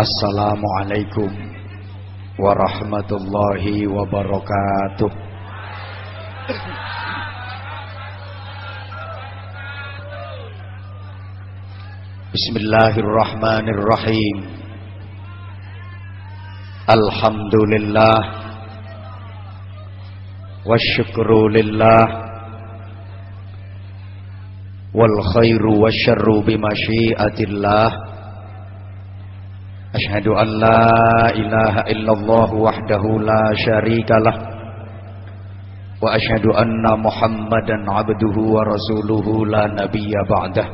Assalamualaikum warahmatullahi wabarakatuh. Bismillahirrahmanirrahim. Alhamdulillah wasyukru lillah wal khairu wasyarru bimasyiatillah أشهد أن لا إله إلا الله وحده لا شريك له وأشهد أن محمدا عبده ورسوله لا نبي بعده.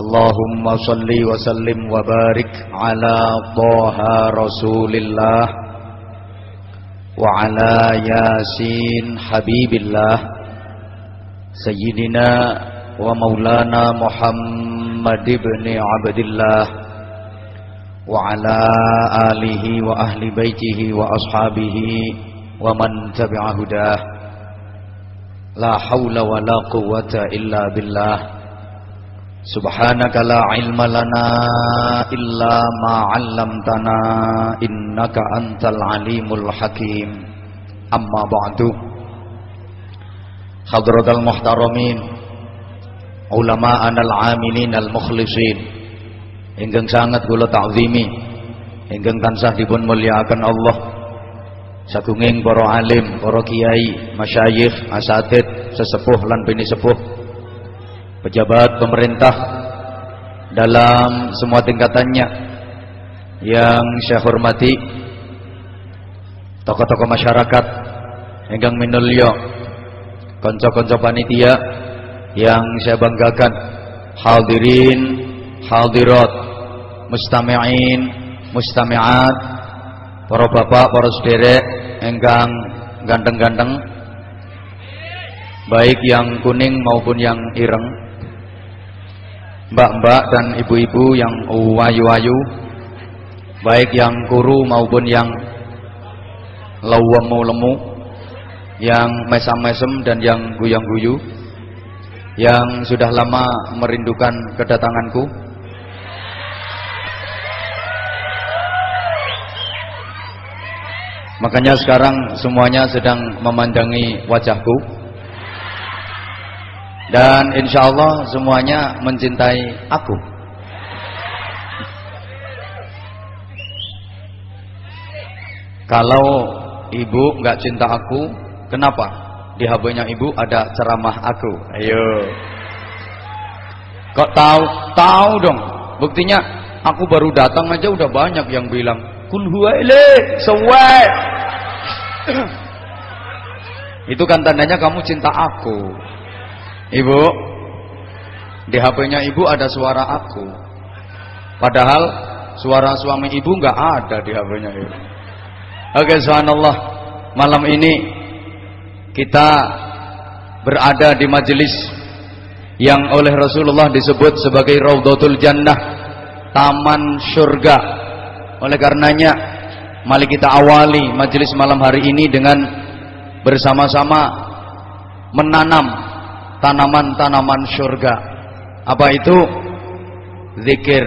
اللهم صل وسلم وبارك على طه رسول الله وعلى ياسين حبيب الله سيدنا ومولانا محمد بن عبد الله. وعلى آله وأهل بيته وأصحابه ومن تبع هداه. لا حول ولا قوة إلا بالله. سبحانك لا علم لنا إلا ما علمتنا إنك أنت العليم الحكيم. أما بعد. حضرة المحترمين علماءنا العاملين المخلصين. Ingkang sangat kula ta'zimi. Ingkang tansah dipun mulyakaken Allah. Sagunging para alim, para kiai, masyayikh, asatid, sesepuh lan bini sepuh pejabat pemerintah dalam semua tingkatannya yang saya hormati tokoh-tokoh masyarakat ingkang minulya konco-konco panitia yang saya banggakan hadirin hadirat mustami'in mustami'at para bapak para sederek enggang ganteng-ganteng baik yang kuning maupun yang ireng mbak-mbak dan ibu-ibu yang wayu-wayu baik yang kuru maupun yang lemu-lemu yang mesam-mesem dan yang guyang-guyu yang sudah lama merindukan kedatanganku Makanya sekarang semuanya sedang memandangi wajahku. Dan insya Allah semuanya mencintai aku. Kalau ibu nggak cinta aku Kenapa? Di HP-nya ibu ada ceramah aku. Ayo. Kok tahu? Tahu dong. Buktinya aku baru datang aja udah banyak yang bilang Kul huwa ilaih Itu kan tandanya kamu cinta aku. Ibu, di HP-nya ibu ada suara aku. Padahal suara suami ibu nggak ada di HP-nya ibu. Oke, subhanallah. Malam ini kita berada di majelis yang oleh Rasulullah disebut sebagai Raudhatul Jannah, taman surga oleh karenanya mari kita awali majelis malam hari ini dengan bersama-sama menanam tanaman-tanaman surga. Apa itu? Zikir.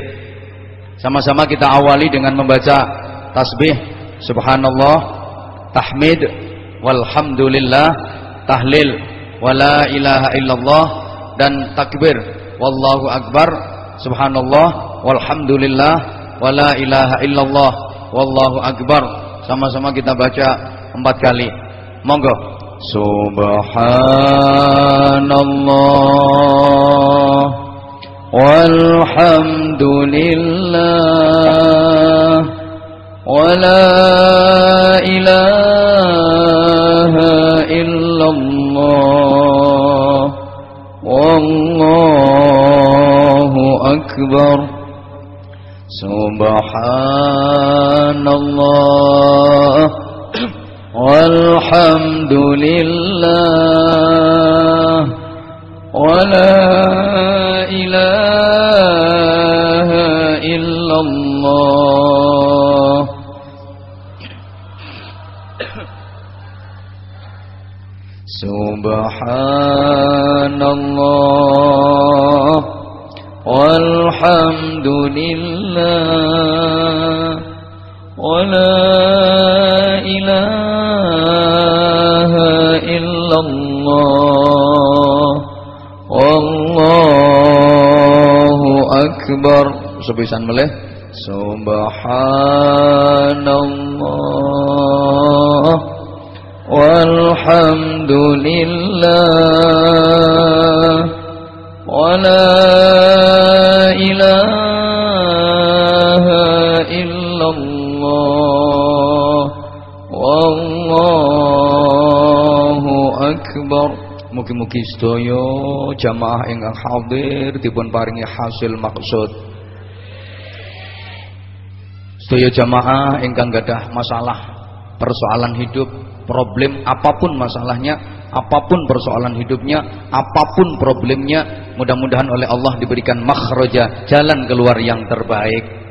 Sama-sama kita awali dengan membaca tasbih subhanallah, tahmid walhamdulillah, tahlil wala ilaha illallah dan takbir wallahu akbar subhanallah walhamdulillah wala ilaha illallah. Wallahu akbar. Sama-sama kita baca empat kali. Monggo. Subhanallah. Walhamdulillah. Wala ilaha illallah. Wallahu akbar الضحى tebisan meleh subhanallah walhamdulillah wala ilaha illallah wallahu akbar. Mugi-mugi sedaya jamaah ingkang hadir dipun paringi hasil maksud. Sedaya jamaah ingkang gadah masalah persoalan hidup, problem apa pun masalahnya, apa pun persoalan hidupnya, apa pun problemnya, mudah-mudahan oleh Allah diberikan makhraja, jalan keluar yang terbaik.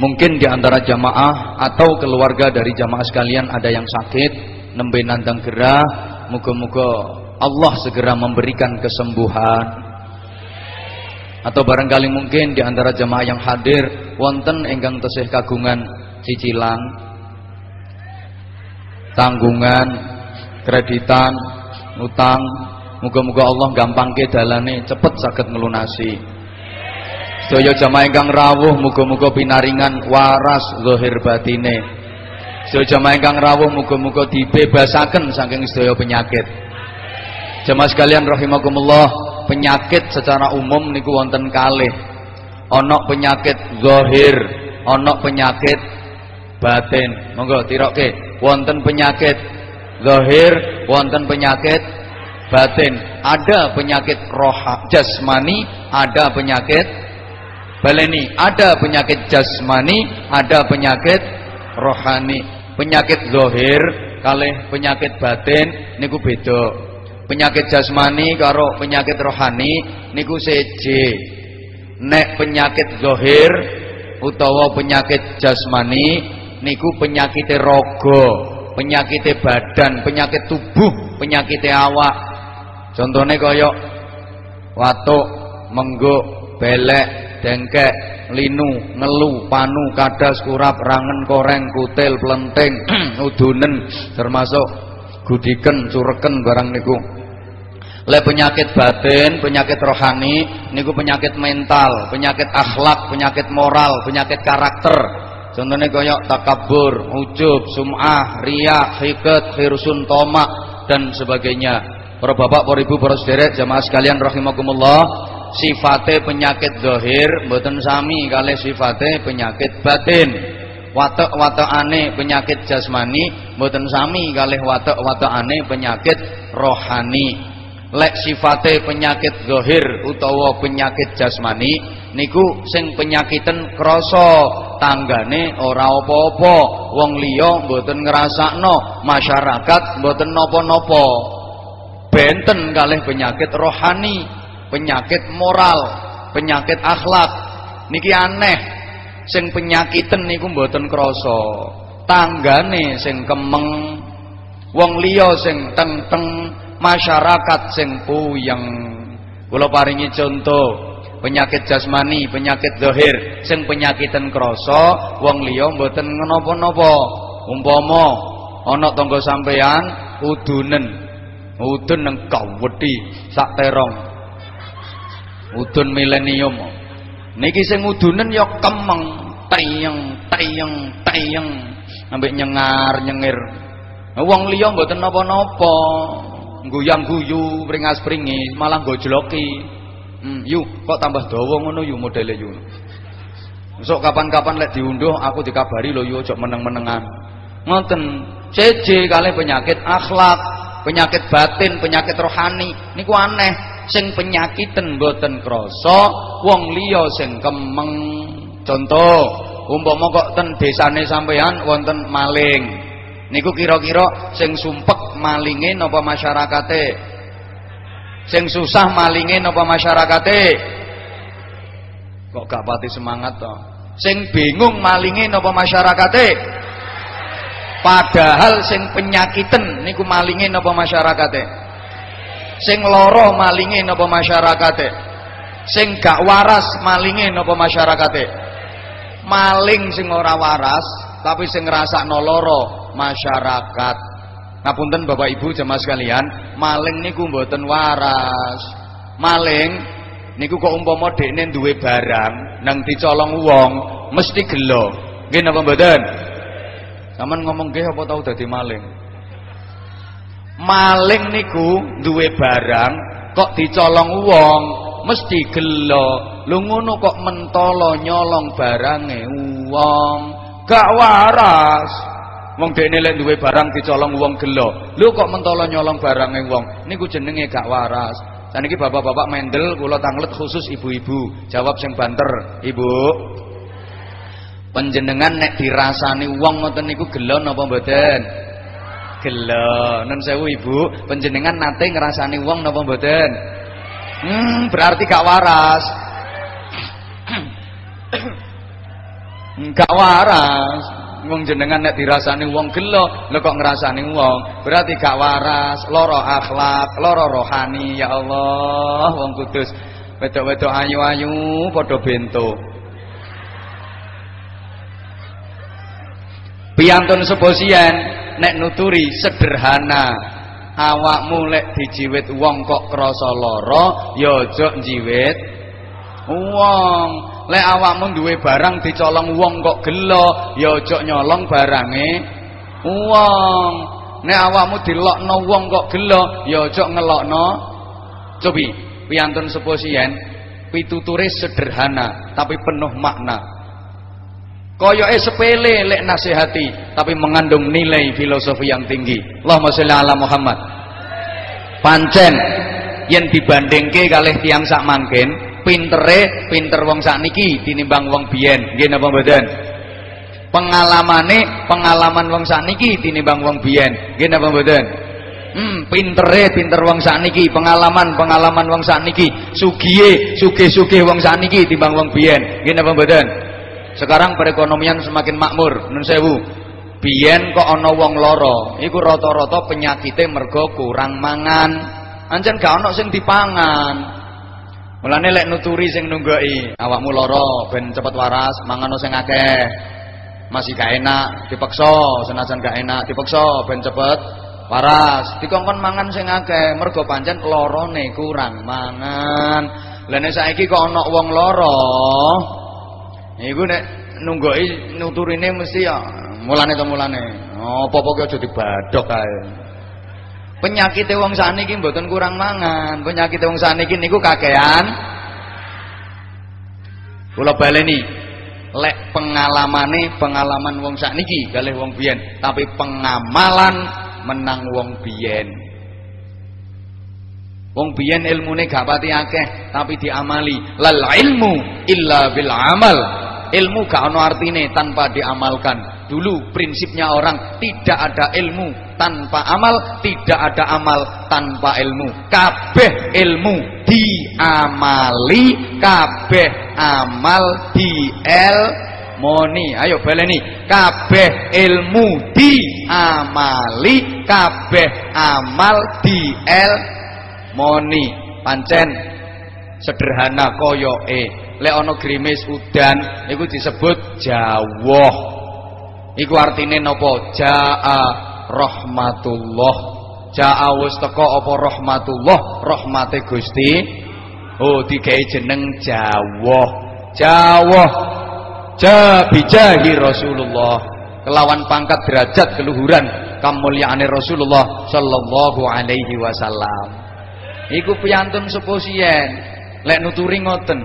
Mungkin di antara jamaah atau keluarga dari jamaah sekalian ada yang sakit, nembe nandang gerah, Moga-moga Allah segera memberikan kesembuhan. Atau barangkali mungkin di antara jemaah yang hadir wonten ingkang tesih kagungan cicilan, tanggungan, kreditan, utang. Moga-moga Allah gampang ke dalane cepet sakit ngelunasi. Sedaya jamaah ingkang rawuh muga-muga pinaringan waras zahir batine. Sedaya jamaah ingkang rawuh muga-muga dibebasaken saking sedaya penyakit. Jamaah sekalian rahimakumullah, penyakit secara umum niku wonten kalih. Ana penyakit zahir, ana penyakit batin. Monggo tiroke, wonten penyakit zahir, wonten penyakit batin. Ada penyakit roh jasmani, ada penyakit baleni, ada penyakit jasmani, ada penyakit rohani. Penyakit zohir kalih penyakit batin niku beda. Penyakit jasmani karo penyakit rohani niku seje nek penyakit zohir utawa penyakit jasmani niku penyakit rogo penyakit badan penyakit tubuh penyakit awak contohnya kaya watuk mengguk belek dengkek, linu, ngelu, panu, kadas, kurap, rangen, koreng, kutil, pelenting, udunen, termasuk gudiken, cureken barang niku. Le penyakit batin, penyakit rohani, niku penyakit mental, penyakit akhlak, penyakit moral, penyakit karakter. Contohnya koyok takabur, ujub, sum'ah, riak, hiket, khirsun, tomak dan sebagainya. Para bapak, para ibu, para sederek, jamaah sekalian rahimakumullah, sifate penyakit zahir mboten sami kali sifate penyakit batin watak ane penyakit jasmani mboten sami kali watak ane penyakit rohani lek sifate penyakit zahir utawa penyakit jasmani niku sing penyakiten krasa tanggane ora apa-apa wong liya mboten ngrasakno masyarakat mboten napa-napa benten kalih penyakit rohani penyakit moral, penyakit akhlak. Niki aneh. Sing penyakiten niku mboten krasa. Tanggane sing kemeng, wong liya sing teng-teng, masyarakat sing puyeng. Kula paringi contoh penyakit jasmani, penyakit zahir, sing penyakiten krasa, wong liya mboten napa-napa. Umpama ana tangga sampean udunen, udun nang kawedi sak terong. Udun milenium. Niki sing udunen ya kemeng tayeng tayeng tayeng ambek nyengar nyengir wong liya mboten napa-napa guyang guyu pringas-pringis malah gojloki hmm, yuk kok tambah dawa ngono yuk modele yuk Besok kapan-kapan lek diunduh aku dikabari lho yuk ojo meneng-menengan. Ngoten CC kali penyakit akhlak penyakit batin penyakit rohani. Niku aneh sing penyakiten boten krasa wong liya sing kemeng. Contoh umpama kok ten desane sampean wonten maling niku kira-kira sing sumpek malinge napa masyarakate? Sing susah malinge napa masyarakate? Kok gak pati semangat to? Sing bingung malinge napa masyarakate? Padahal sing penyakiten niku malinge napa masyarakate? Sing loro malinge napa masyarakate? Sing gak waras malinge napa masyarakate? Maling sing ora waras tapi sing ngrasakno lara masyarakat. Ngapunten Bapak Ibu jemaah sekalian maling niku mboten waras. Maling niku kok umpama dekne duwe barang nang dicolong wong mesti gelo. Nggih napa mboten? Saman ngomong nggih apa tau dadi maling? Maling niku duwe barang kok dicolong wong mesti gelo. Lu ngono kok mentolo nyolong barange wong gak waras. Wong dekne lek duwe barang dicolong wong gelo. Lu kok mentolo nyolong barange wong? Niku jenenge gak waras. Saniki bapak-bapak mendel kula tanglet khusus ibu-ibu. Jawab sing banter ibu. Panjenengan nek dirasani wong ngoten niku gelo napa mboten? Gelo. Nun sewu ibu. Panjenengan nate ngrasani wong napa mboten? Hmm, berarti gak waras. Gak waras. Wong jenengan nek dirasani wong gelo, lho kok ngrasani wong, berarti gak waras, loro akhlak, loro rohani ya Allah, wong kudus. Wedok-wedok ayu-ayu padha bento. Piantun seposian nek nuturi sederhana awakmu lek dijiwit wong kok krasa lara ya aja wong lek awakmu duwe barang dicolong wong kok gelo ya aja nyolong barange. Wong nek awakmu dilokno wong kok gelo ya aja ngelokno. Cobi piyantun seposien pituture sederhana tapi penuh makna. Koyoke sepele lek nasihati tapi mengandung nilai filosofi yang tinggi. Allahumma sholli ala Muhammad. Pancen yen dibandingke kalih tiang sak mangken pintere pinter wong sakniki tinimbang wong biyen nggih napa mboten pengalamane pengalaman wong sakniki tinimbang wong biyen nggih napa mboten Hmm, pintere pinter wong sakniki, pengalaman pengalaman wong sakniki, sugihe sugih-sugih wong sakniki timbang wong biyen. Nggih napa mboten? Sekarang perekonomian semakin makmur, nun sewu. Biyen kok ana wong lara, iku rata-rata penyakite mergo kurang mangan. Ancen gak ana sing dipangan. Mulane lek nuturi sing nunggoki, awakmu lara ben cepet waras, mangan sing akeh. Masih gak enak, dipaksa, senajan gak enak, dipaksa ben cepet waras. Dikongkon mangan sing akeh, mergo pancen larane kurang mangan. Lah nek saiki kok ana wong lara, Iku nek nunggoki nuturine mesti ya mulane to mulane. Apa-apa ki aja dibadhok kae. Penyakite wong sakniki mboten kurang mangan, penyakite wong sakniki niku kakean. Kula baleni, lek pengalamane pengalaman wong sakniki kalih wong biyen, tapi pengamalan menang wong biyen. Wong biyen ilmune gak pati akeh, tapi diamali. Lal ilmu illa bil amal ilmu gak ono artine tanpa diamalkan. Dulu prinsipnya orang tidak ada ilmu tanpa amal tidak ada amal tanpa ilmu. Kabeh ilmu diamali kabeh amal di el moni ayo baleni kabeh ilmu diamali kabeh amal di el moni pancen sederhana koyoke. Lek ana grimis udan iku disebut jawah. Iku artine napa? Jaa rahmatullah. Jaa wis teko apa rahmatullah? Rahmate Gusti. Oh digawe jeneng jawah. Ja bijahi Rasulullah. Kelawan pangkat derajat keluhuran kamulyaane Rasulullah sallallahu alaihi wasallam. Iku piyantun seposien lek nuturi ngoten.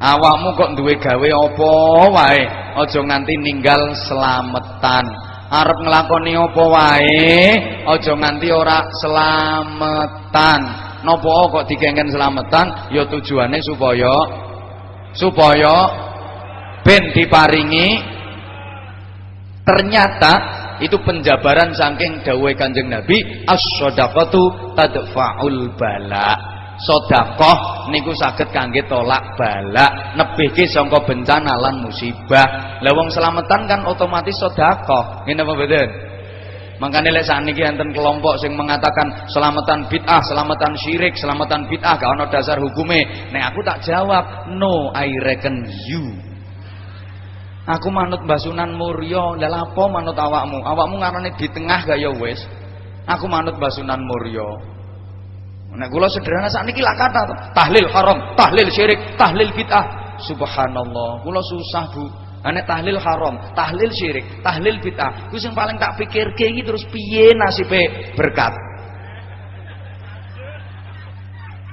Awakmu kok duwe gawe apa wae? Aja nganti ninggal selametan. Arep nglakoni apa wae? Aja nganti ora selametan. Napa kok dikengken selametan? Ya tujuane supaya supaya ben diparingi ternyata itu penjabaran saking dawuhe Kanjeng Nabi as-shadaqatu tadfa'ul bala sedekah niku saged kangge tolak balak nebihke sangka bencana lan musibah lah wong selamatan kan otomatis sedekah ngene apa mboten Makanya lek sakniki enten kelompok sing mengatakan selamatan bid'ah, selamatan syirik, selamatan bid'ah gak ono dasar hukume. Nek aku tak jawab, no I reckon you. Aku manut Basunan Muryo, lha apa manut awakmu? Awakmu ngarane di tengah gak ya wis. Aku manut Basunan Muryo. Nek kula sederhana sakniki lak kata tahlil haram, tahlil syirik, tahlil bid'ah. Subhanallah, kula susah, Bu. Ane tahlil haram, tahlil syirik, tahlil bid'ah. Ku sing paling tak pikirke iki terus piye nasibe berkat.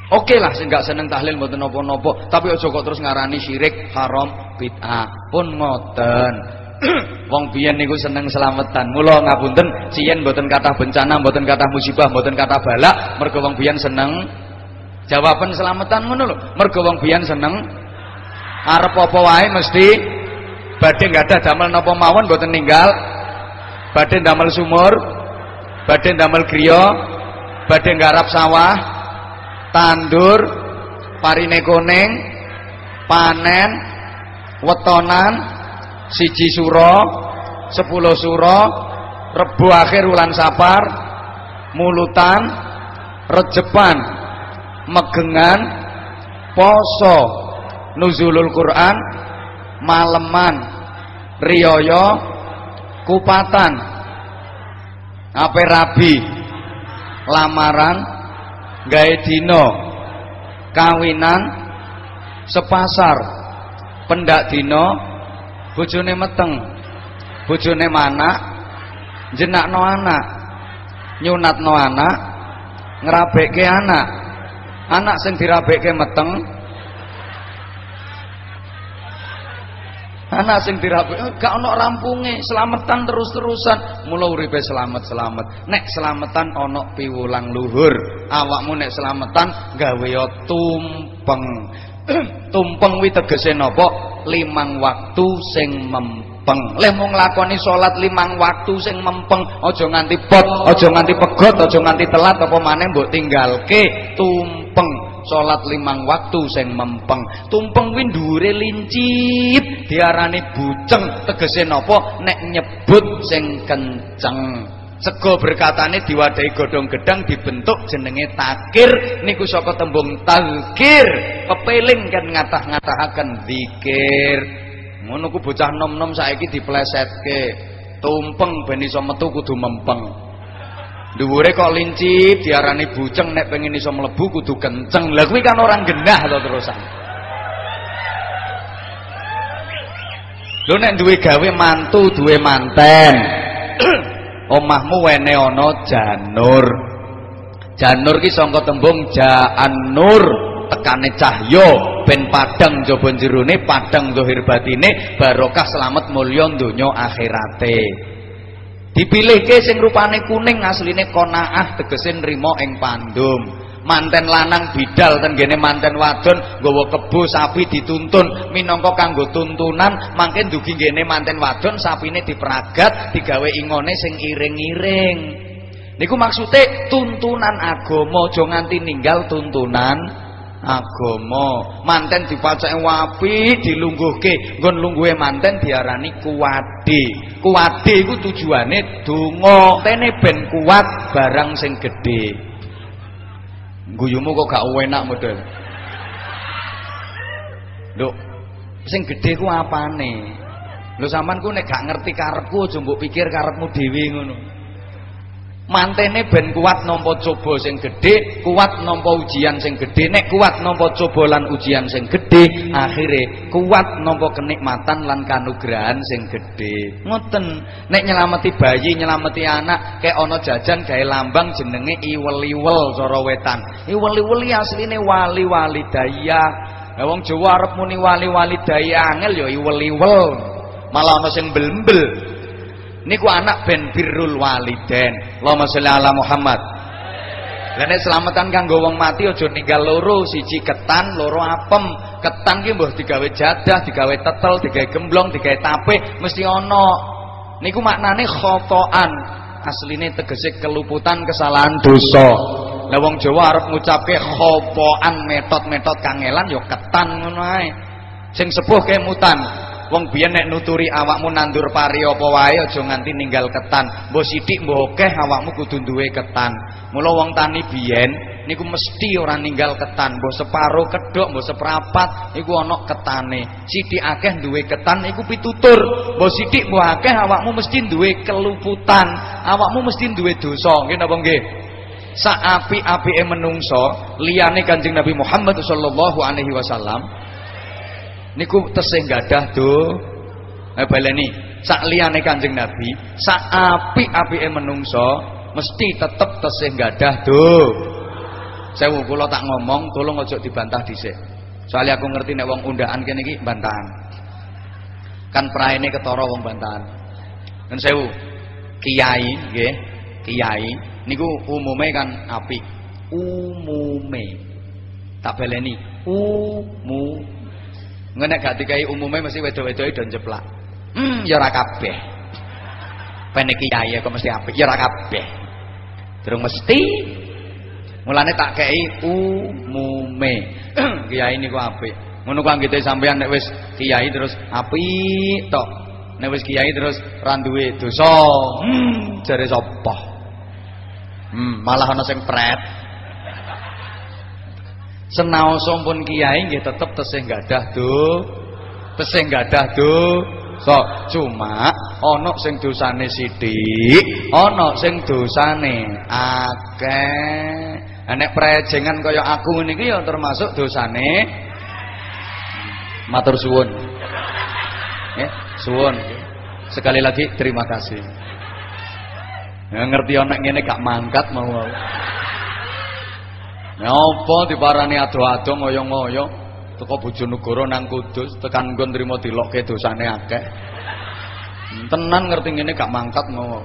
Oke lah sing gak seneng tahlil mboten napa-napa, tapi aja kok terus ngarani syirik, haram, bid'ah. Pun ngoten. Wong biyen niku seneng selamatan. Mula ngapunten, ciyen mboten kathah bencana, mboten kathah musibah, mboten kathah balak, mergo wong biyen seneng jawaban selamatan ngono lho. Mergo wong biyen seneng arep apa wae mesti badhe ada damel napa mawon mboten ninggal badhe damel sumur badhe damel griya badhe nggarap sawah tandur parine kuning panen wetonan siji suro sepuluh suro rebu akhir ulan sapar mulutan rejepan megengan poso nuzulul Quran maleman riyoyo kupatan ape rabi lamaran gawe kawinan sepasar pendak dino bojone meteng bojone mana jenakno anak nyunatno anak ngerabekke anak anak sing dirabekke meteng Anak sing dirapi gak ono rampunge, selamatan terus-terusan. Mula uripe selamat-selamat. Nek selamatan ono piwulang luhur. Awakmu nek selamatan gawe tumpeng. tumpeng wi tegese napa? Limang waktu sing mempeng. Leh mung nglakoni salat limang waktu sing mempeng, aja nganti pot, aja nganti pegot, aja nganti telat apa maneh mbok tinggalke? Tumpeng. Salat limang waktu sing mempeng. Tumpeng kuwi dhuwure lincip diarani buceng. Tegese napa? Nek nyebut sing kenceng sego berkatane diwadahi godhong gedang dibentuk jenenge takir niku saka tembung tazkir pepeling kan ngatah-ngatahaken zikir ngono ku bocah nom-nom saiki diplesetke tumpeng ben iso metu kudu mempeng Dhuwure kok lincip diarani buceng nek pengen iso mlebu kudu kenceng. Lah kuwi kan orang genah to terusan. Lho nek duwe gawe mantu, duwe manten. Omahmu wene janur. Janur ki sangka tembung jaan nur, tekane cahya ben padang jaba jerone, padang zahir batine, barokah selamat mulya donya akhirate. dipilihke sing rupane kuning asline konaah tegese nrimo ing pandum manten lanang bidal ten gene manten wadon nggawa kebo sapi dituntun. Minangka kanggo tuntunan mangke dugi gene manten wadon sapine diperagat digawe ingone sing iring-iring. Niku maksude tuntunan agama aja nganti ninggal tuntunan agama. Manten dipacake wapi dilungguhke. Nggon lungguhe manten diarani kuwade kuwade iku tujuane donga. Tene ben kuat barang sing gedhe guyumu kok gak enak model. Lho sing gedhe ku apane? Lho sampean ku nek gak ngerti karepku aja pikir karepmu dhewe ngono mantene ben kuat nampa coba sing gedhe kuat nampa ujian sing gedhe. Nek kuat nampa coba lan ujian sing gedhe akhire kuat nampa kenikmatan lan kanugrahan sing gedhe. Ngoten. Nek nyelameti bayi nyelameti anak kayak ana jajan gawe lambang jenenge iwel-iwel cara wetan. Iwel-iwel asline wali-wali daya lah wong Jawa arep muni wali-wali daya angel ya iwel-iwel. Malah ana sing niku anak ben birrul waliden Allahumma sholli ala Muhammad Lah nek selamatan kanggo wong mati aja ninggal loro, siji ketan, loro apem. Ketan ki mbuh digawe jadah, digawe tetel, digawe gemblong, digawe tape, mesti ana. Niku maknane khotoan. Asline tegese keluputan kesalahan dosa. Lah wong Jawa arep ngucapke khopoan metode-metode kangelan ya ketan ngono ae. Sing sepuh kemutan Wong biyen nek nuturi awakmu nandur pari apa wae aja nganti ninggal ketan. Mbok sithik mbok akeh awakmu kudu duwe ketan. Mula wong tani biyen niku mesti ora ninggal ketan. Mbok separo kedok, mbok seprapat iku ana ketane. Sithik akeh duwe ketan iku pitutur. Mbok sithik mbok akeh awakmu mesti duwe keluputan. Awakmu mesti duwe dosa. Nggih napa nggih? Saapi-apike menungso liyane Kanjeng Nabi Muhammad sallallahu alaihi wasallam niku tesih gadah do eh baleni. Sak liyane Kanjeng Nabi sak apik-apike menungso mesti tetep tesih gadah do sewu kula tak ngomong tolong aja dibantah dhisik. Soalnya aku ngerti nek wong undaan kene iki bantahan. Kan praene ketara wong bantahan. Dan sewu kiai nggih kiai niku umume kan apik. Umume. Tak baleni umume Ngenek gak dikai umumnya mesti wedok-wedoke don jeplak. Hmm, ya ora kabeh. Pene kiai kok mesti apik, ya ora kabeh. Durung mesti. Mulane tak kei umume. kiai niku apik. Ngono ku anggite sampean nek wis kiai terus apik tok. Nek wis kiai terus ra duwe dosa. Hmm, jare sapa? Hmm, malah ana sing pret. Senaosa pun kiai nggih tetep tesih gadah do. Tesih gadah do. Cuma ana sing dosane sithik, ana sing dosane akeh. Nek prejengan kaya aku ngene iki ya termasuk dosane matur suwun. Ya, suwun. Sekali lagi terima kasih. Ya, ngerti ana ngene gak mangkat mau. Nyapa diparani ado-ado ngoyo-ngoyo teko Bojonegoro nang Kudus tekan nggon trimo dilokke dosane akeh. Tenan ngerti ngene gak mangkat ngono.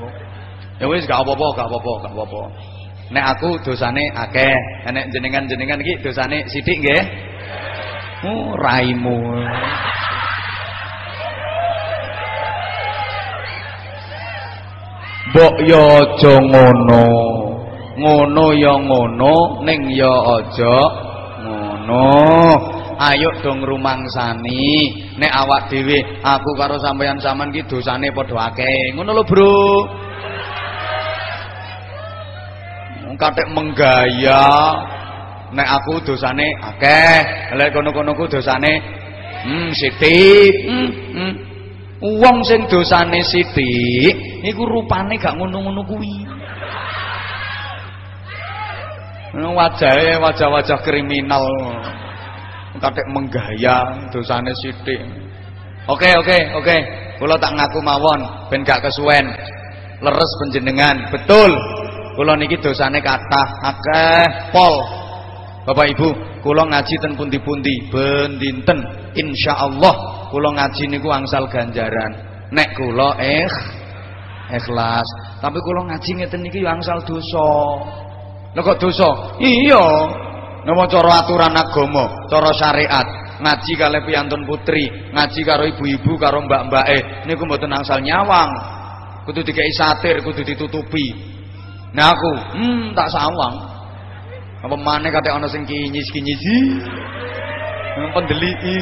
Ya wis gak apa-apa, gak apa-apa, gak apa-apa. Nek aku dosane akeh, nek jenengan-jenengan iki dosane sithik nggih. Oh, raimu. Mbok yo aja ngono ngono ya ngono ning ya aja ngono. Ayo dong rumangsani. Nek awak dhewe aku karo sampeyan sampean ki dosane padha akeh. Ngono lho bro. Katek menggaya. Nek aku dosane akeh. Lek kono-kono ku dosane hmm sithik. Hmm, hmm. wong sing dosane sithik iku rupane gak ngono-ngono kuwi wajahnya wajah-wajah kriminal. Kadek menggaya dosane sithik. Oke oke oke. Kula tak ngaku mawon ben gak kesuwen. Leres penjenengan betul. Kula niki dosane kathah. Akeh pol. Bapak Ibu kula ngaji ten pundi-pundi? Ben dinten. Insyaallah kula ngaji niku angsal ganjaran. Nek kula eh ikhlas. Tapi kula ngaji ngeten niki angsal dosa Lha kok dosa? Iya. Nama cara aturan agama, cara syariat, ngaji kali piantun putri, ngaji karo ibu-ibu karo mbak-mbake niku mboten angsal nyawang. Kudu dikai satir, kudu ditutupi. Nah aku, hmm tak sawang. Apa maneh kate ana sing kinyis-kinyis. Pendeliki.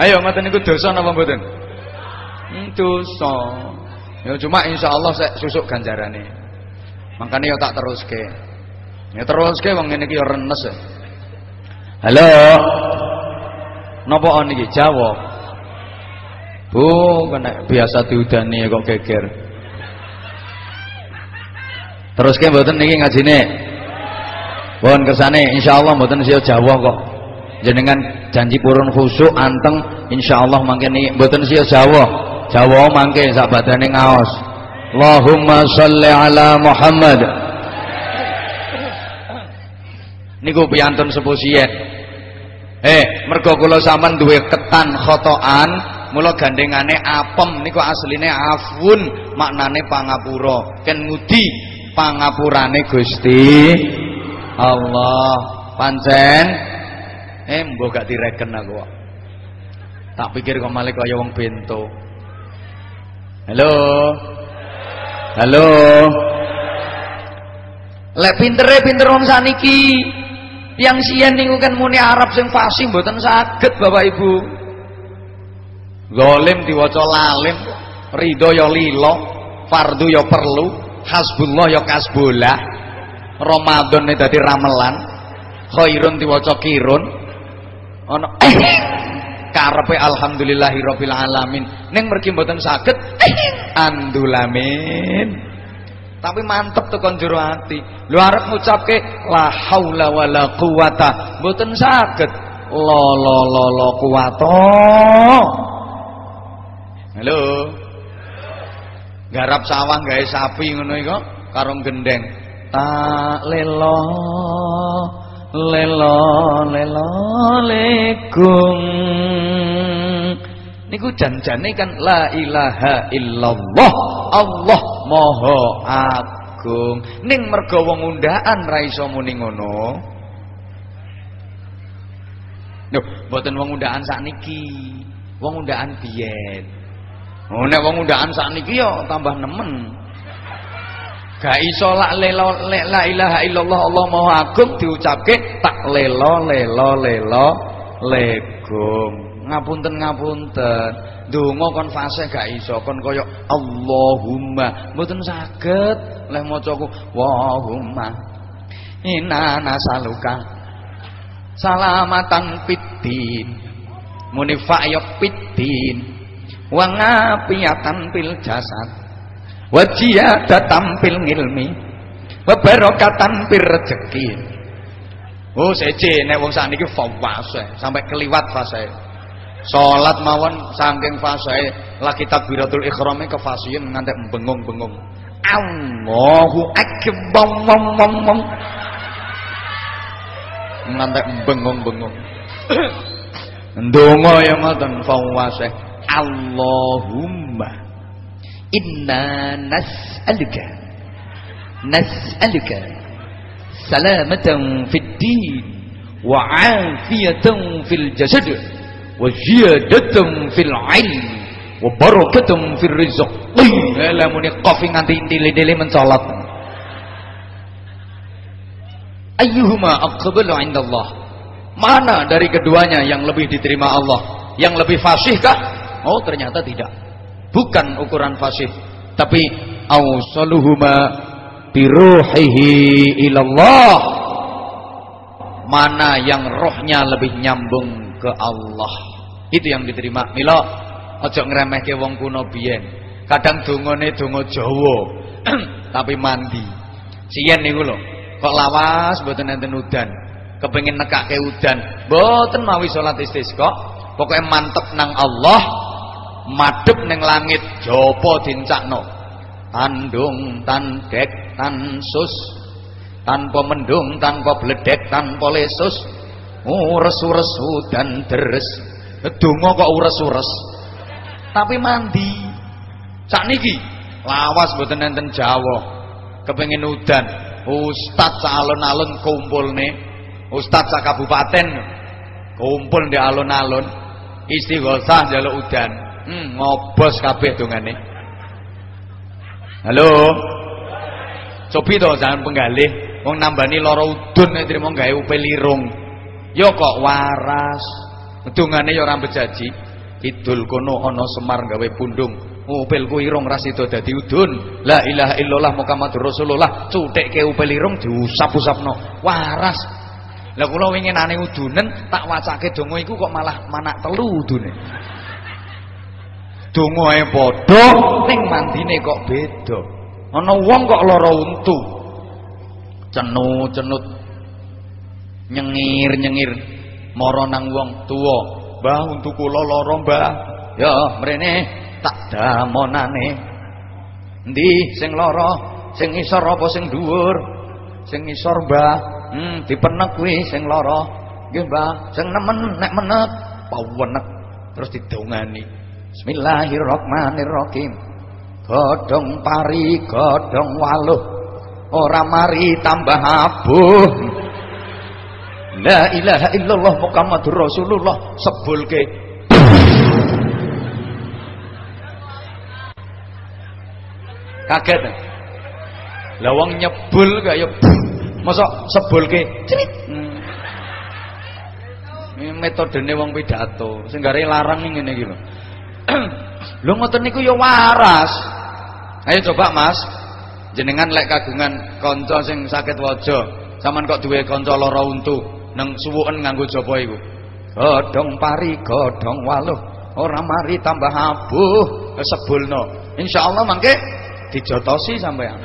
Ayo ngoten niku dosa napa mboten? Hmm, dosa. Ya cuma insyaallah saya susuk ganjarane. Makanya ya tak teruske. Ya terus ke wong ngene iki ya renes. Ya. Halo. Napa on iki Jawa? Bu, kena biasa diudani kok geger. Terus ke mboten niki ngajine. Mohon kersane insyaallah mboten sia Jawa kok. Jenengan janji purun khusuk anteng insyaallah mangke niki mboten sia Jawa. Jawa mangke sak badane ngaos. Allahumma sholli ala Muhammad niku piyantun sepusien eh mergo kula sampean duwe ketan khotoan mula gandengane apem niku asline afun maknane pangapura. Ken ngudi pangapurane Gusti Allah. Pancen? Eh mbok gak direken aku tak pikir kok malah kaya wong bento. Halo? Halo? Lek pintere pinter wong saniki yang sian niku kan muni Arab sing fasih mboten saged Bapak Ibu. zalim diwaca lalim ridho ya lilo fardu ya perlu hasbullah ya kasbullah Ramadan ini dadi ramelan khairun diwaca kirun. Ana karepe alhamdulillahirabbil alamin. Ning mergi mboten saged andulamin tapi mantep tekan jero ati. Lho arep ngucapke la haula wala quwata. Mboten saged. La la la la kuwato halo. Garap sawah gawe sapi ngono karo gendeng. Tak lelo lelo lelo legung. Niku janjane kan la ilaha illallah. Allah maha agung ning merga wong undaan ra iso muni ngono Lho, wong undaan sakniki. Wong undaan biyen. Oh nek wong undaan sakniki ya tambah nemen. Gak iso la lelo la ilaha illallah Allah maha agung diucapke tak lelo lelo lelo legong ngapunten ngapunten donga kon fase gak iso kon kaya Allahumma. Mboten saged. Leh macaku Wahumma inna nasaluka salamatan piddin muni fa'ya piddin wa ngapiyatan fil jasad wa ziyadatan fil ilmi wa barakatan Oh seje nek wong sakniki fawase sampai keliwat fase Salat mawon saking fasih lagi takbiratul ikhrame kefasihin ngantek bengung-bengung. Allahu akbar. Ngantek bengung-bengung. Ndonga ya ngoten fawasih. Allahumma inna nas'aluka nas'aluka salamatan fid din wa 'afiyatan fil jasad wa ziyadatum fil ilm. Wa barakatum fil rizq. Lamun qafi nganti dile-dile mencolot. Ayyuhuma aqbalu indallah? Mana dari keduanya yang lebih diterima Allah? Yang lebih fasihkah oh ternyata tidak. Bukan ukuran fasih tapi awsaluhuma biruhihi ilallah. Mana yang rohnya lebih nyambung ke Allah itu yang diterima. Milo aja ngremehke wong kuno biyen. Kadang dongane donga Jawa, tapi mandi. Siyen niku lho, kok lawas mboten enten udan. Kepengin nekake udan, mboten mawi salat istisqa. Pokoke mantep nang Allah, madhep ning langit, japa dincakno. Tandung tandek tansus tanpa mendung tanpa bledek tanpa lesus ures-ures dan deres Donga kok ures-ures. Tapi mandi. Sakniki lawas mboten enten Jawa. Kepengin udan, ustaz sak alun-alun kumpulne. Ustaz sak kabupaten kumpul di alun-alun istighosah njaluk udan. Hmm, ngobos kabeh dongane. Halo. Cobi to jangan penggalih. Wong nambani lara udun nek trimo gawe upelirung. Yo kok waras. Dungane ya ora bejaji. Kono ana Semar gawe pundung. Upilku irung ras itu dadi udun. La ilaha illallah Muhammadur Rasulullah. Cuthekke upil irung diusap-usapno. Waras. Lah kula wingi nane udunen tak wacake donga iku kok malah manak telu udune. Dongae padha ning mandine kok beda. Ana wong kok lara untu. Cenut-cenut nyengir-nyengir mara nang wong tuwa. Mbah untuk kula lara mbah. Ya mrene tak damonane. Ndi sing lara? Sing isor apa sing dhuwur? Sing isor mbah. Hmm dipenek kuwi sing lara. Nggih mbah. Sing nemen nek menek pawenek. Terus didongani. Bismillahirrahmanirrahim. Godhong pari godhong waluh. Ora mari tambah abuh La ilaha illallah Muhammadur Rasulullah sebulke. Kaget. Lah wong nyebul kaya masa sebulke. Hmm. Ini metodene wong pidato. Sing gare larang ngene iki lho. Lho ngoten niku ya waras. Ayo coba Mas, jenengan lek kagungan kanca sing sakit waja, sampean kok duwe kanca lara untu, nang suwuken nganggo jaba iku. Godhong pari, godhong waluh, ora mari tambah abuh, kesebulno. Insyaallah mangke dijotosi sampean.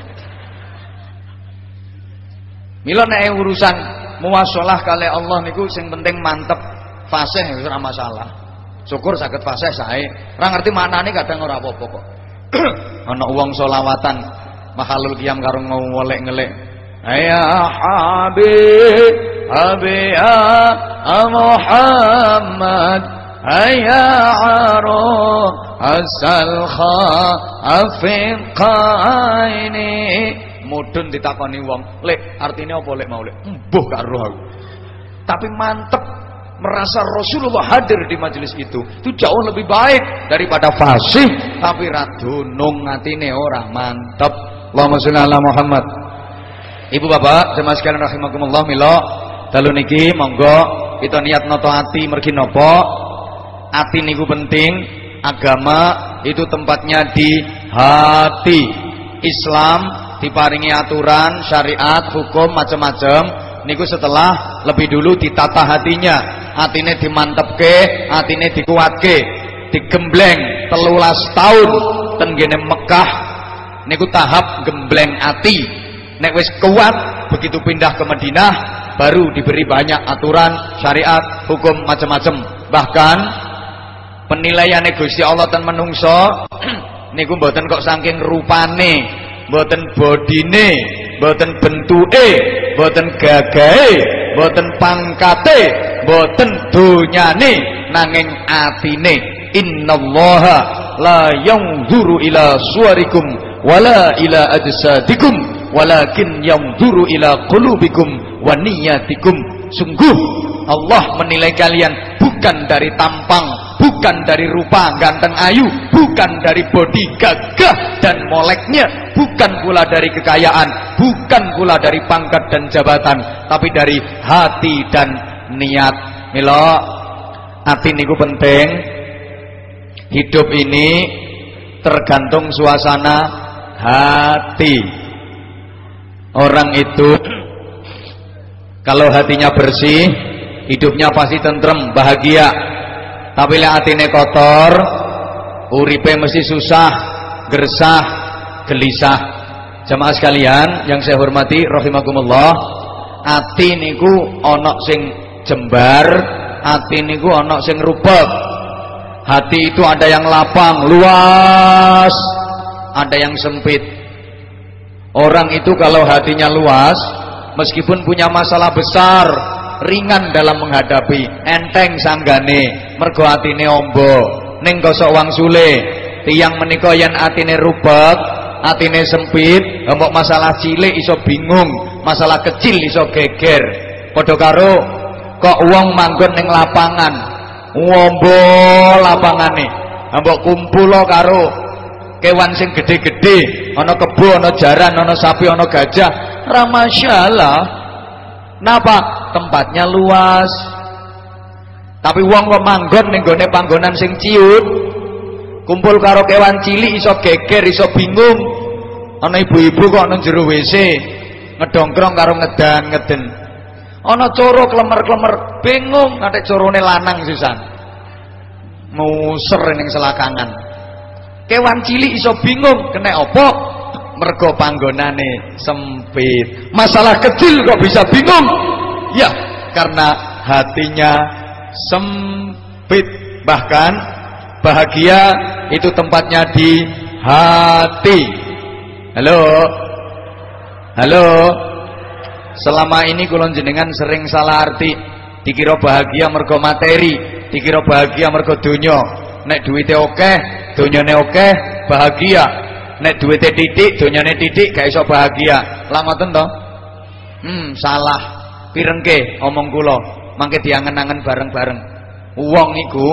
Mila nek urusan muwasalah kali Allah niku sing penting mantep fasih wis ora masalah. Syukur saged fasih sae. Ora ngerti maknane kadang ora apa-apa kok. Ana wong selawatan mahalul qiyam karo ngolek-ngelek. Ya Habib, Muhammad Ayya aru asal khaafin qaini. Mudun ditakoni wong. Lek artinya apa lek mau lek? Mbuh karo aku. Tapi mantep merasa Rasulullah hadir di majelis itu. Itu jauh lebih baik daripada fasih. Tapi radunung atine ora mantep. Allahumma sholli ala Muhammad. Ibu bapak jemaah sekalian rahimakumullah milo dalu niki monggo kita niat noto ati mergi napa ati niku penting agama itu tempatnya di hati. Islam diparingi aturan syariat hukum macam-macam niku setelah lebih dulu ditata hatinya. Hatine dimantepke hatine dikuatke. Digembleng telulas tahun tenggene Mekah. Niku tahap gembleng hati nek wis kuat begitu pindah ke Madinah baru diberi banyak aturan syariat hukum macam-macam. Bahkan penilaian Gusti Allah dan menungso niku mboten kok saking rupane mboten bodine mboten bentuke mboten gagahe mboten pangkate mboten donyane nanging atine. Innallaha la yanzuru ila suwarikum wala ila ajsadikum walakin yanzuru ila qulubikum wa niyatikum sungguh Allah menilai kalian bukan dari tampang bukan dari rupa ganteng ayu, bukan dari bodi gagah dan moleknya, bukan pula dari kekayaan, bukan pula dari pangkat dan jabatan, tapi dari hati dan niat. Milo, hati niku penting. Hidup ini tergantung suasana hati. Orang itu kalau hatinya bersih, hidupnya pasti tentrem, bahagia, tapi lek atine kotor, uripe mesti susah, gersah, gelisah. Jamaah sekalian yang saya hormati rahimakumullah, ati niku ana sing jembar, ati niku ana sing rupek. Hati itu ada yang lapang, luas, ada yang sempit. Orang itu kalau hatinya luas, meskipun punya masalah besar, ringan dalam menghadapi enteng sanggane mergo atine ombo ning gosok wang sule tiang menika yen atine rubek atine sempit mbok masalah cilik iso bingung masalah kecil iso geger. Padha karo kok wong manggon ning lapangan ngombo lapangane mbok kumpul karo kewan sing gede-gede ana kebo ana jaran ana sapi ana gajah ra masyaallah Napa? Tempatnya luas. Tapi wong kok manggon ning panggonan sing ciut. Kumpul karo kewan cilik iso geger, iso bingung. Ana ibu-ibu kok nang jero WC ngedongkrong karo ngedan ngeden. Ana coro klemer-klemer, bingung nek corone lanang sisan. Muser ning selakangan. Kewan cilik iso bingung, kena apa? mergo panggonane sempit. Masalah kecil kok bisa bingung? Ya, karena hatinya sempit. Bahkan bahagia itu tempatnya di hati. Halo. Halo. Selama ini kulon jenengan sering salah arti. Dikira bahagia mergo materi, dikira bahagia mergo donya. Nek duwite akeh, donyane akeh, bahagia. Nek duwite titik donyane titik gak iso bahagia. Lah ngoten to? Hmm salah. Pirengke omong kula? Mangke diangen-angen bareng-bareng. Wong iku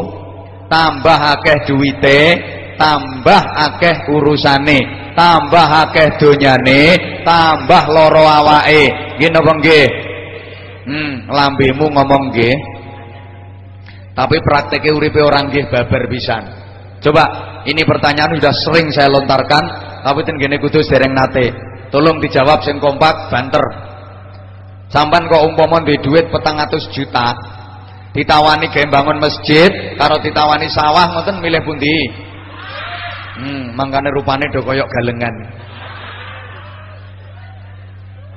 tambah akeh duwite tambah akeh urusane tambah akeh donyane tambah loro awake. Nggih napa nggih? Hmm lambemu ngomong nggih tapi prakteke uripe orang nggih babar pisan Coba, ini pertanyaan sudah sering saya lontarkan, tapi ten gene kudu dereng nate. Tolong dijawab sing kompak, banter. Sampan kok umpama duwe duit petang atus juta, ditawani gawe bangun masjid, karo ditawani sawah ngoten milih pundi? Hmm, mangkane rupane do koyok galengan.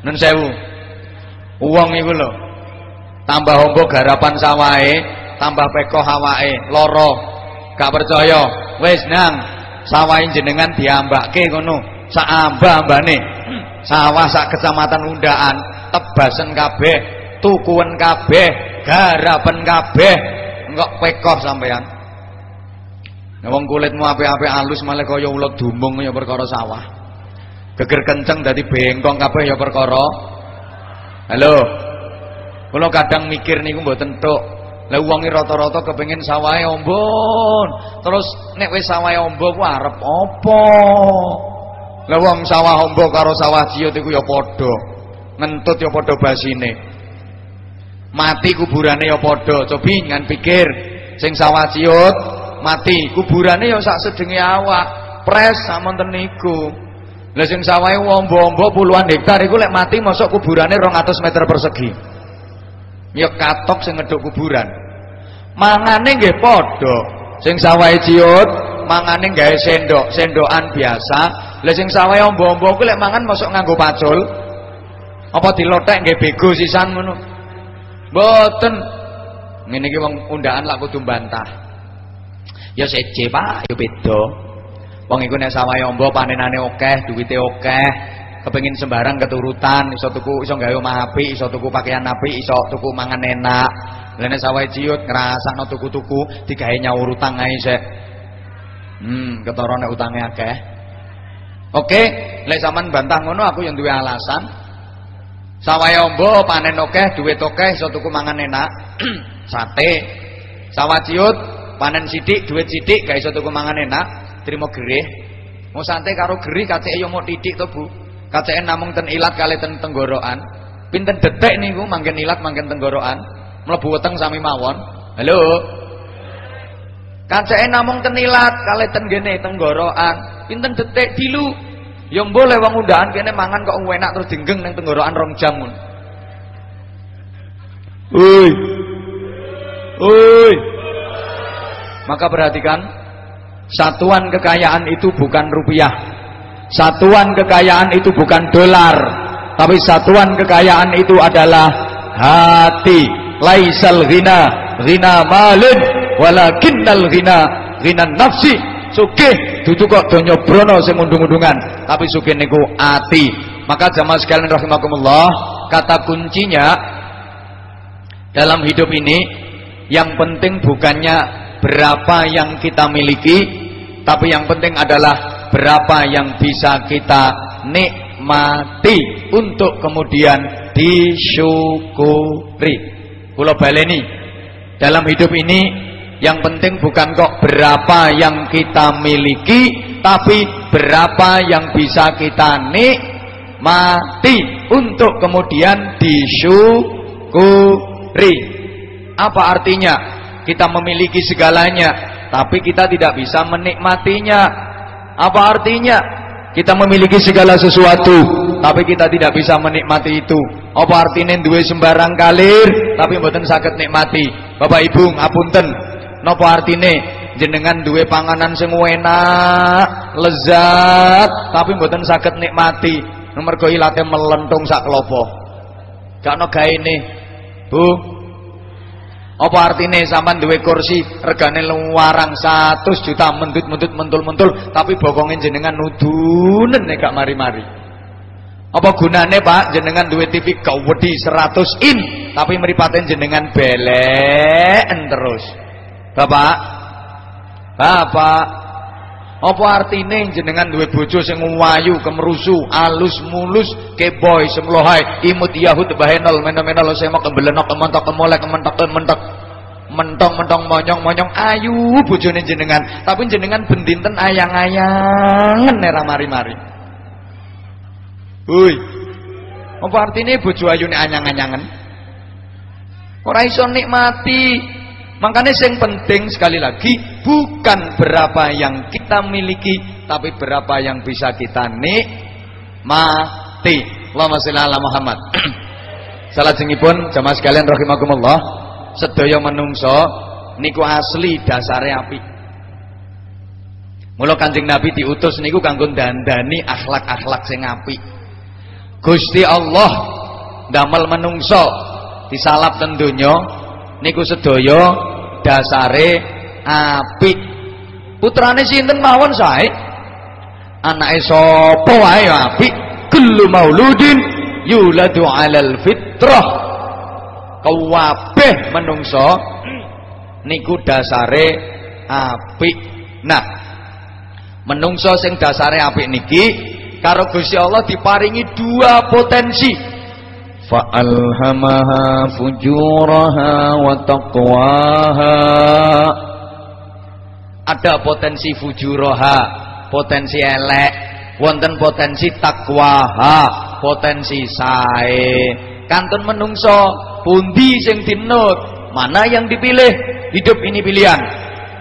Nun sewu. Uang iku lho. Tambah ombo garapan sawahe, tambah peko hawae, loro. Gak percaya. Wis nang sawahe jenengan diambake ngono. Sak amba-ambane. Sawah sak kecamatan Undaan, tebasen kabeh, tukuan kabeh, garapan kabeh. Enggak pekoh sampean. Nah, wong kulitmu apik-apik alus malah kaya ulet dumung ya perkara sawah. Geger kenceng dadi bengkong kabeh ya perkara. Halo. Kula kadang mikir niku mboten tok. Lah wonge rata-rata kepengin sawahe ombon. Terus nek wis sawahe ombo ku arep apa? Lah wong sawah ombo karo sawah ciut iku ya padha. Ngentut ya padha basine. Mati kuburane ya padha. Cobi ngan pikir sing sawah ciut mati kuburane ya sak sedenge awak pres samonten niku lha sing sawahe wombo-wombo puluhan hektar iku lek mati mosok kuburane 200 meter persegi ya katok sing ngeduk kuburan. Mangane nggih padha. Sing sawahe ciut mangane gawe sendok sendokan biasa. Lha sing sawahe ombo-ombo ku lek mangan mosok nganggo pacul. Apa dilotek nggih bego sisan ngono? Mboten. Ngene iki wong undaan lak kudu bantah Ya seje Pak, ya beda. Wong iku nek sawah ombo panenane akeh, duwite akeh, kepengin sembarang keturutan, iso tuku iso gawe omah apik, iso tuku pakaian apik, iso tuku mangan enak. Lah nek sawah ciut ngrasakno tuku-tuku digawe nyaur utang ae sik. Hmm, ketara nek utange akeh. Oke, lek sampean bantah ngono aku yang duwe alasan. Sawah ombo panen akeh, duwit akeh, iso tuku mangan enak. Sate. Sawah ciut panen sidik duit sidik gak iso tuku mangan enak terima gerih mau santai karo gerih kaceke yo mau titik to Bu kaceke namung ten ilat kali ten tenggorokan. Pinten detek niku mangken ilat mangken tenggorokan. Mlebu weteng sami mawon. Halo? Kaceke namung ten ilat kali ten gene tenggorokan. Pinten detek dilu? Yang boleh wong undahan kene mangan kok enak terus dinggeng ning tenggorokan rong jam. Ngono Oi. Oi. Maka perhatikan Satuan kekayaan itu bukan rupiah Satuan kekayaan itu bukan dolar Tapi satuan kekayaan itu adalah Hati. Laisal ghina Ghina malin Walakinnal ghina Ghina nafsi. Sugih Dudu kok donyo brono sing undung-undungan Tapi sugih niku ati. Maka jamaah sekalian rahimakumullah Kata kuncinya Dalam hidup ini Yang penting bukannya berapa yang kita miliki tapi yang penting adalah berapa yang bisa kita nikmati untuk kemudian disyukuri? Kula baleni dalam hidup ini yang penting bukan kok berapa yang kita miliki tapi berapa yang bisa kita nikmati untuk kemudian disyukuri. Apa artinya? Kita memiliki segalanya, tapi kita tidak bisa menikmatinya. Apa artinya? Kita memiliki segala sesuatu, tapi kita tidak bisa menikmati itu. Apa artinya duwe sembarang kalir, tapi mboten sakit nikmati. Bapak Ibu, ngapunten. Napa artine jenengan duwe panganan sing enak, lezat, tapi mboten sakit nikmati. Nomor ilate melentung sak klopo. Gak ono gaene. Bu, apa artinya sampean duwe kursi regane luarang 100 juta mendut-mendut mentul-mentul tapi bokongin jenengan nudunen nek gak mari-mari. Apa gunane Pak jenengan duwe TV gawedi 100 in tapi meripaten jenengan belen terus. Bapak Bapak apa artine jenengan duwe bojo sing wayu, kemerusu, alus mulus, keboy, semlohai, imut yahud bahenol, mena-mena semak kebelenok, kementok, kemolek, kementok, kementok. Mentong-mentong monyong-monyong ayu bojone jenengan, tapi jenengan bendinten ayang-ayangen nera mari-mari. Hui. Apa artine bojo ayune anyang-anyangen? Ora iso nikmati Makanya yang penting sekali lagi bukan berapa yang kita miliki, tapi berapa yang bisa kita nikmati. Allahumma sholli ala Muhammad. Pun jamaah sekalian rahimakumullah, sedaya menungso niku asli dasare api. Mula Kanjeng Nabi diutus niku kanggo dandani akhlak-akhlak sing apik. Gusti Allah damel menungso disalap ten niku sedaya dasare apik. Putrane sinten mawon sae? Anake sapa wae apik. Kullu mauludin yuladu 'alal fitrah. Kabeh menungso niku dasare apik. Nah, menungso sing dasare apik niki karo Gusti Allah diparingi dua potensi فألهمها فجورها وتقواها ada potensi fujuroha potensi elek wonten potensi takwaha potensi sae kantun menungso pundi sing dinut mana yang dipilih hidup ini pilihan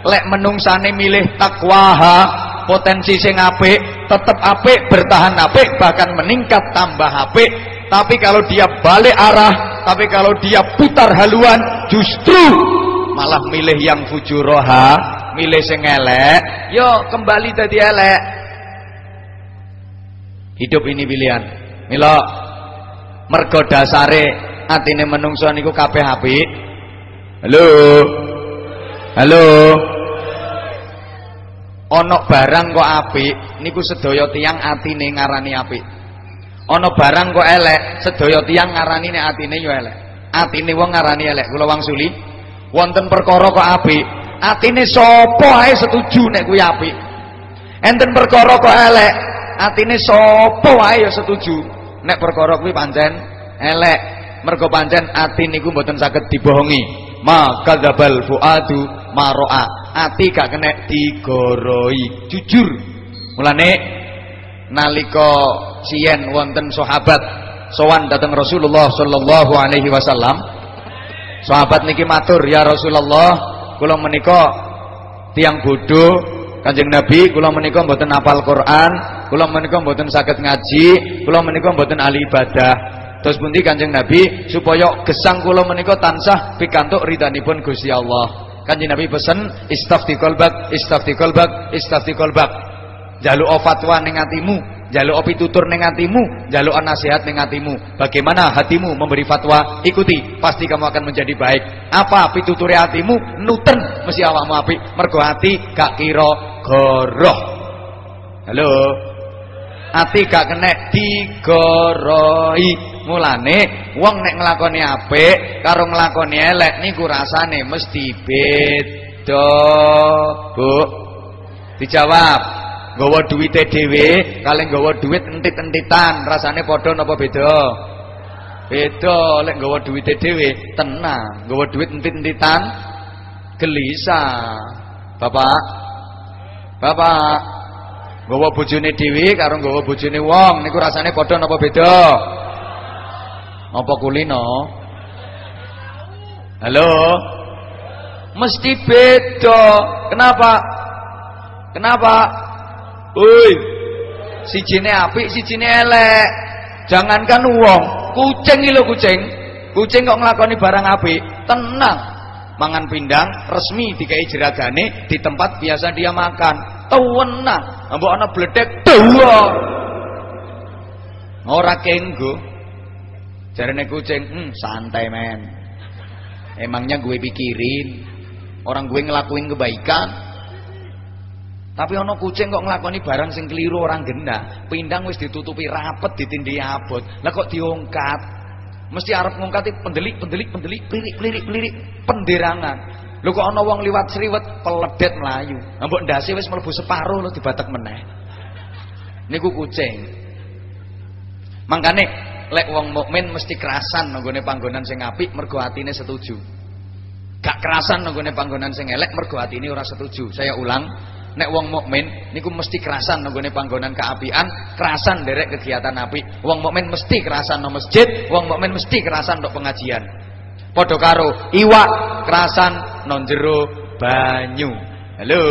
lek menungsane milih takwaha potensi sing apik tetep apik bertahan apik bahkan meningkat tambah apik tapi kalau dia balik arah, tapi kalau dia putar haluan, justru malah milih yang fujuroha, milih sing elek, yo kembali tadi elek. Hidup ini pilihan. Milo mergo dasare atine menungso niku kabeh apik. Halo. Halo. Onok barang kok apik niku sedaya tiyang atine ngarani apik. Ana barang kok elek sedaya tiyang ngarani nek atine yo elek. Atine wong ngarani elek. Kula wangsuli wonten perkara kok apik. Atine sapa ae setuju nek kuwi apik? Enten perkara kok elek atine sapa wae yo setuju? Nek perkara kuwi pancen elek. Mergo pancen ati niku mboten saged dibohongi. Maka dzabal fuadu maroa. Ati gak kena digoroi. Jujur. Mulane nalika siyen wonten sahabat sowan dateng Rasulullah sallallahu alaihi wasallam. Sahabat niki matur ya Rasulullah kula menika tiang bodoh Kanjeng Nabi kula menika mboten hafal Quran kula menika mboten saged ngaji kula menika mboten ahli ibadah. Terus pundi Kanjeng Nabi? Supaya gesang kula menika tansah pikantuk ridhanipun Gusti Allah. Kanjeng Nabi pesen istafti qalbak istafti qalbak istafti qalbak jaluk fatwa ning atimu jaluk tutur ning atimu, jaluk nasihat ning atimu. Bagaimana hatimu memberi fatwa? Ikuti, pasti kamu akan menjadi baik. Apa pituture hatimu? Nuten mesti awakmu apik. Mergo ati gak kira goroh. Halo. Ati gak kena digoroi. Mulane wong nek nglakoni apik karo nglakoni elek niku rasane mesti beda. Bu. Dijawab nggawa duwite dhewe kalih nggawa duit entit-entitan rasane padha napa beda? Beda lek nggawa duwite dhewe tenang. Nggawa duit entit-entitan gelisah. Bapak. Bapak. Nggawa bojone dhewe karo nggawa bojone wong niku rasane padha napa beda? Apa kulino? Halo? Mesti beda. Kenapa? Kenapa Woi. Sijine apik, sijine elek. Jangankan wong, kucing kucing. Kucing kok nglakoni barang apik, tenang. Mangan pindang resmi dikai jeragane di tempat biasa dia makan. Tenang. Mbok ana bledek dawa. Ora kenggo. Jarene kucing, hmm, santai men. Emangnya gue pikirin orang gue ngelakuin kebaikan tapi ono kucing kok nglakoni barang sing keliru orang genah. Pindang wis ditutupi rapet ditindih abot. Lah kok diongkat? Mesti arep ngongkati pendelik, pendelik, pendelik, pelirik, pelirik, pelirik, penderangan. Lho kok ana wong liwat sriwet peledet melayu. Mbok ndase wis mlebu separuh lho dibatek meneh. Niku kucing. Mangkane lek wong mukmin mesti kerasan nanggone panggonan sing apik mergo atine setuju. Gak kerasan nanggone panggonan sing elek mergo atine ora setuju. Saya ulang, nek wong mukmin niku mesti kerasan nenggone panggonan keapian, kerasan derek kegiatan api. Wong mukmin mesti kerasan nang masjid, wong mukmin mesti kerasan untuk pengajian. Padha karo iwak kerasan non jero banyu. Halo.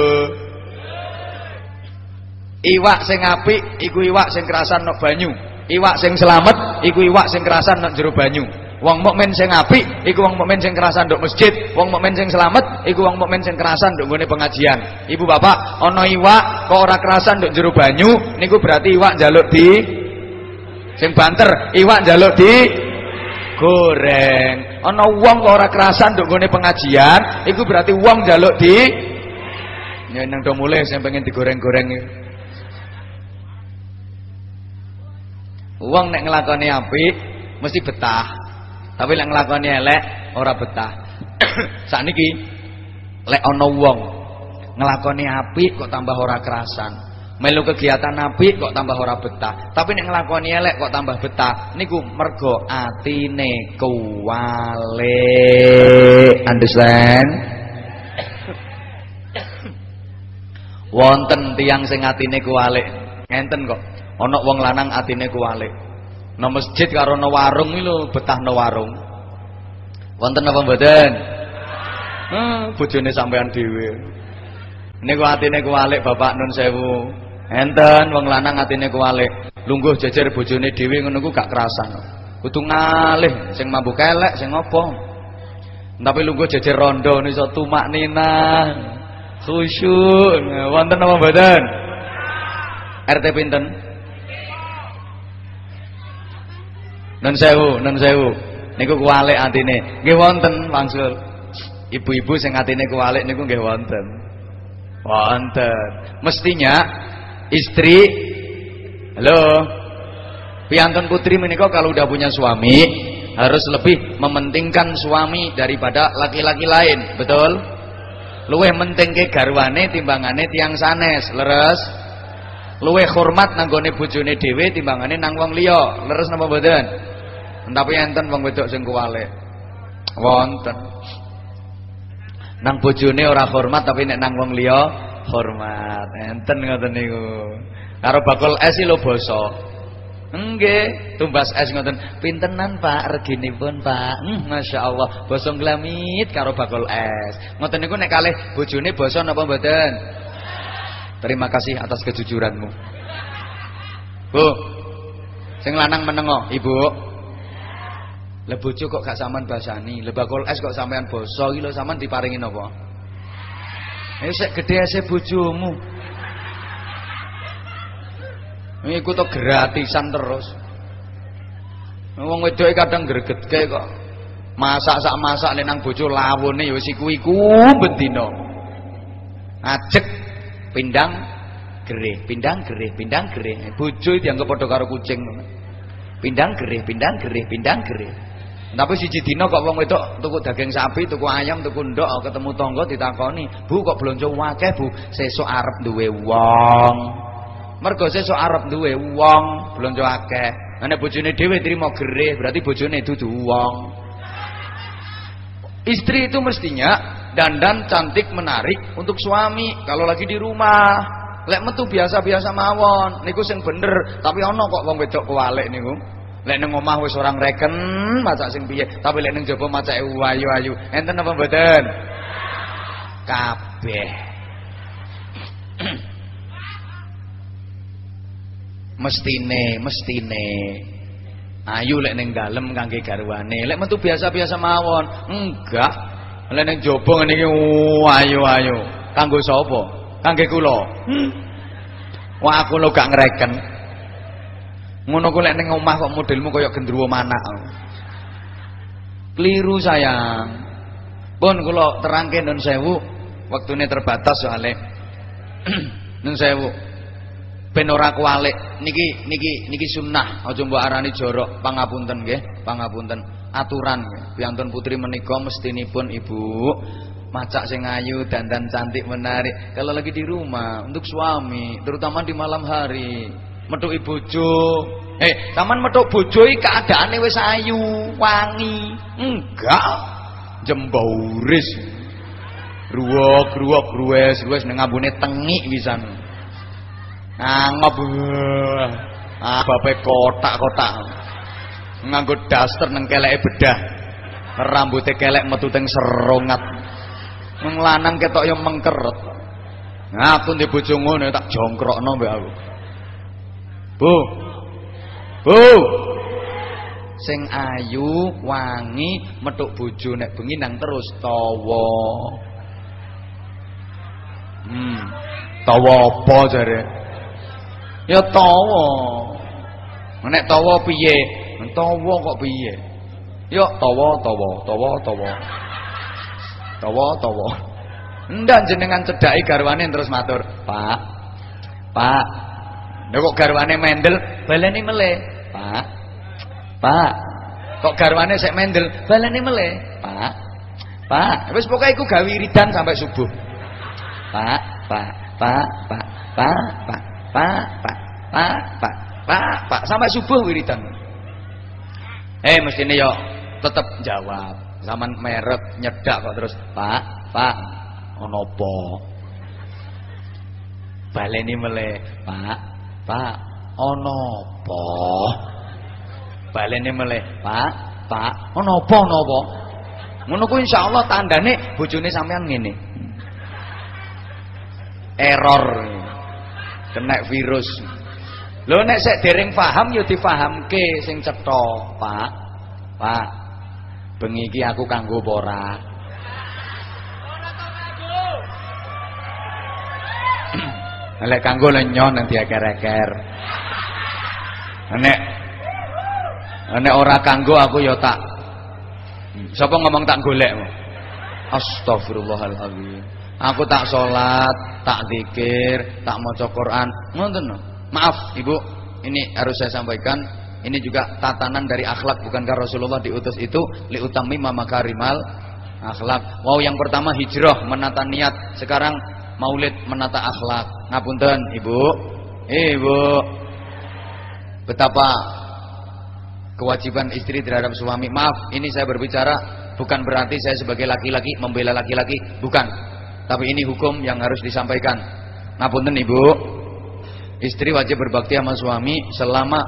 Iwak sing apik iku iwak sing kerasan nang banyu. Iwak sing selamat iku iwak sing kerasan nang jero banyu. Wong mukmin sing apik iku wong mukmin sing kerasan nduk masjid, wong mukmin sing selamat iku wong mukmin sing kerasan nduk nggone pengajian. Ibu bapak, ana iwak kok ora kerasan nduk jero banyu, niku berarti iwak njaluk di sing banter, iwak njaluk di goreng. Ana wong kok ora kerasan nduk nggone pengajian, iku berarti wong njaluk di Ya nang do mulai sing pengen digoreng-goreng iki. Wong nek nglakoni apik mesti betah. Tapi lek nglakoni elek ora betah. Sakniki lek ana wong nglakoni apik kok tambah ora kerasan. Melu kegiatan apik kok tambah ora betah. Tapi nek nglakoni elek kok tambah betah. Niku mergo atine kuwale. Understand? Wonten tiang sing atine kuwalik. Ngenten kok. Ana wong lanang atine kuwalik. No masjid karo no warung iki lho betah no warung. Wonten apa mboten? Hmm, bojone sampean dhewe. Niku atine kuwalik Bapak Nun sewu. Enten wong lanang atine kuwalik. Lungguh jejer bojone dhewe ngono ku gak kerasan. Kudu ngalih sing mambu kelek sing apa. Tapi lungguh jejer rondo iso tumak nina. Khusyuk. Wonten apa mboten? RT pinten? Nun sewu, nun sewu. Niku kuwalik atine. Nggih wonten wangsul. Ibu-ibu sing atine kuwalik niku nggih wonten. Wonten. Mestinya istri Halo. Piantun putri menika kalau udah punya suami harus lebih mementingkan suami daripada laki-laki lain, betul? Luwih mentingke garwane timbangane tiang sanes, leres? Luwih hormat nanggone bojone dhewe timbangane nang wong liya, leres napa mboten? Tapi enten wong wedok sing kuwale. Wonten. Nang bojone ora hormat tapi nek nang wong liya hormat. Enten ngoten niku. Karo bakul es lho basa. Nggih, tumbas es ngoten. Pintenan Pak reginipun Pak? Hmm, Masya Allah, basa glamit karo bakul es. Ngoten niku nek kalih bojone basa napa mboten? Terima kasih atas kejujuranmu. Bu, sing lanang menengo, Ibu. Lah bojo kok gak sampean basani, lebakol es kok sampean basa iki lho sampean diparingi napa? Eh sik gedhe ese bojomu. Iku to gratisan terus. Wong wedoke kadang gregetke kok. Masak sak masak nek nang bojo lawone ya wis iku iku bendina. Ajek pindang gerih, pindang gerih, pindang gerih. Bojo dianggap padha karo kucing. Pindang gerih, pindang gerih, pindang gerih. Tapi siji dina kok wong wedok tuku daging sapi, tuku ayam, tuku ndok ketemu tangga ditakoni, "Bu kok blonjo akeh, Bu?" Sesuk arep duwe wong. Mergo sesuk arep duwe wong, blonjo akeh. Nek bojone dhewe trimo gerih, berarti bojone dudu wong. Istri itu mestinya dandan cantik menarik untuk suami kalau lagi di rumah. Lek metu biasa-biasa mawon, niku sing bener, tapi ana kok wong wedok kuwalik niku. Lek nang omah wis orang reken macak sing piye, tapi lek nang jaba macake ayu-ayu. Enten apa mboten? Kabeh. mestine, mestine. Ayu lek ning dalem kangge garwane. Lek metu biasa-biasa mawon. Enggak. Lek ning jaba ngene iki ayu-ayu. Kanggo sapa? Kangge kula. Hmm. Wah aku lo gak. Ngono ku lek ning omah kok modelmu kaya gendruwo manak. Keliru sayang. Pun kula terangke nun sewu, wektune terbatas soalé. nun sewu. Ben ora kualik. Niki niki niki sunnah, aja mbok arani jorok. Pangapunten nggih, pangapunten. Aturan piantun putri menika mestinipun Ibu macak sing ayu, dandan cantik menarik. Kalau lagi di rumah untuk suami, terutama di malam hari metuki bojo. Eh, taman metuk bojo iki keadaane wis ayu, wangi. Enggak. Jembauris. Ruwok-ruwok ruwes, ruwes ning ambune tengik pisan. Angop. Ah, bape kotak-kotak. Nganggo daster nang keleke bedah. Rambutnya kelek metu teng serongat. Wong lanang ketok yo mengkeret. Nah, aku ndek bojo ngono tak jongkrokno mbek aku. Bu. Bu. Sing ayu, wangi, metuk bojo nek bengi nang terus tawa. Hmm. Tawa apa jare? Ya tawa. Nek tawa piye? Tawa kok piye? Ya tawa tawa, tawa tawa. Tawa tawa. Ndak jenengan cedhaki garwane terus matur, "Pak. Pak. Kok garwane mendel, baleni meleh, Pak. Pak. Kok garwane sik mendel, baleni meleh, Pak. Pak. Wis pokoke iku gawe wiridan sampai subuh. Pak, Pak, Pak, Pak, Pak, Pak, Pak, Pak, Pak, Pak, Pak, Pak, sampai subuh wiridan. Eh mestine yo tetep jawab. Zaman merek nyedak kok terus, Pak, Pak, ono apa? Baleni meleh, Pak, Pak, ono apa? Baleni meleh, Pak, Pak, ono apa ono apa? Ngono ku insyaallah tandane bojone sampean ngene. Error. Kena virus. Lho nek sik dereng paham ya difahamke sing cetha, Pak. Pak. Bengi iki aku kanggo apa ora? Nek kanggo lenyon nanti aker-aker. Nek nek ora kanggo aku ya tak Sapa ngomong tak golek? Astagfirullahaladzim. Aku tak sholat, tak zikir, tak maca Quran. Ngoten. Maaf, Ibu. Ini harus saya sampaikan. Ini juga tatanan dari akhlak bukankah Rasulullah diutus itu liutami makarimal akhlak. Wow, yang pertama hijrah menata niat, sekarang maulid menata akhlak. Ngapunten, Ibu. Ibu. Betapa kewajiban istri terhadap suami. Maaf, ini saya berbicara bukan berarti saya sebagai laki-laki membela laki-laki, bukan. Tapi ini hukum yang harus disampaikan. Ngapunten Ibu. Istri wajib berbakti sama suami selama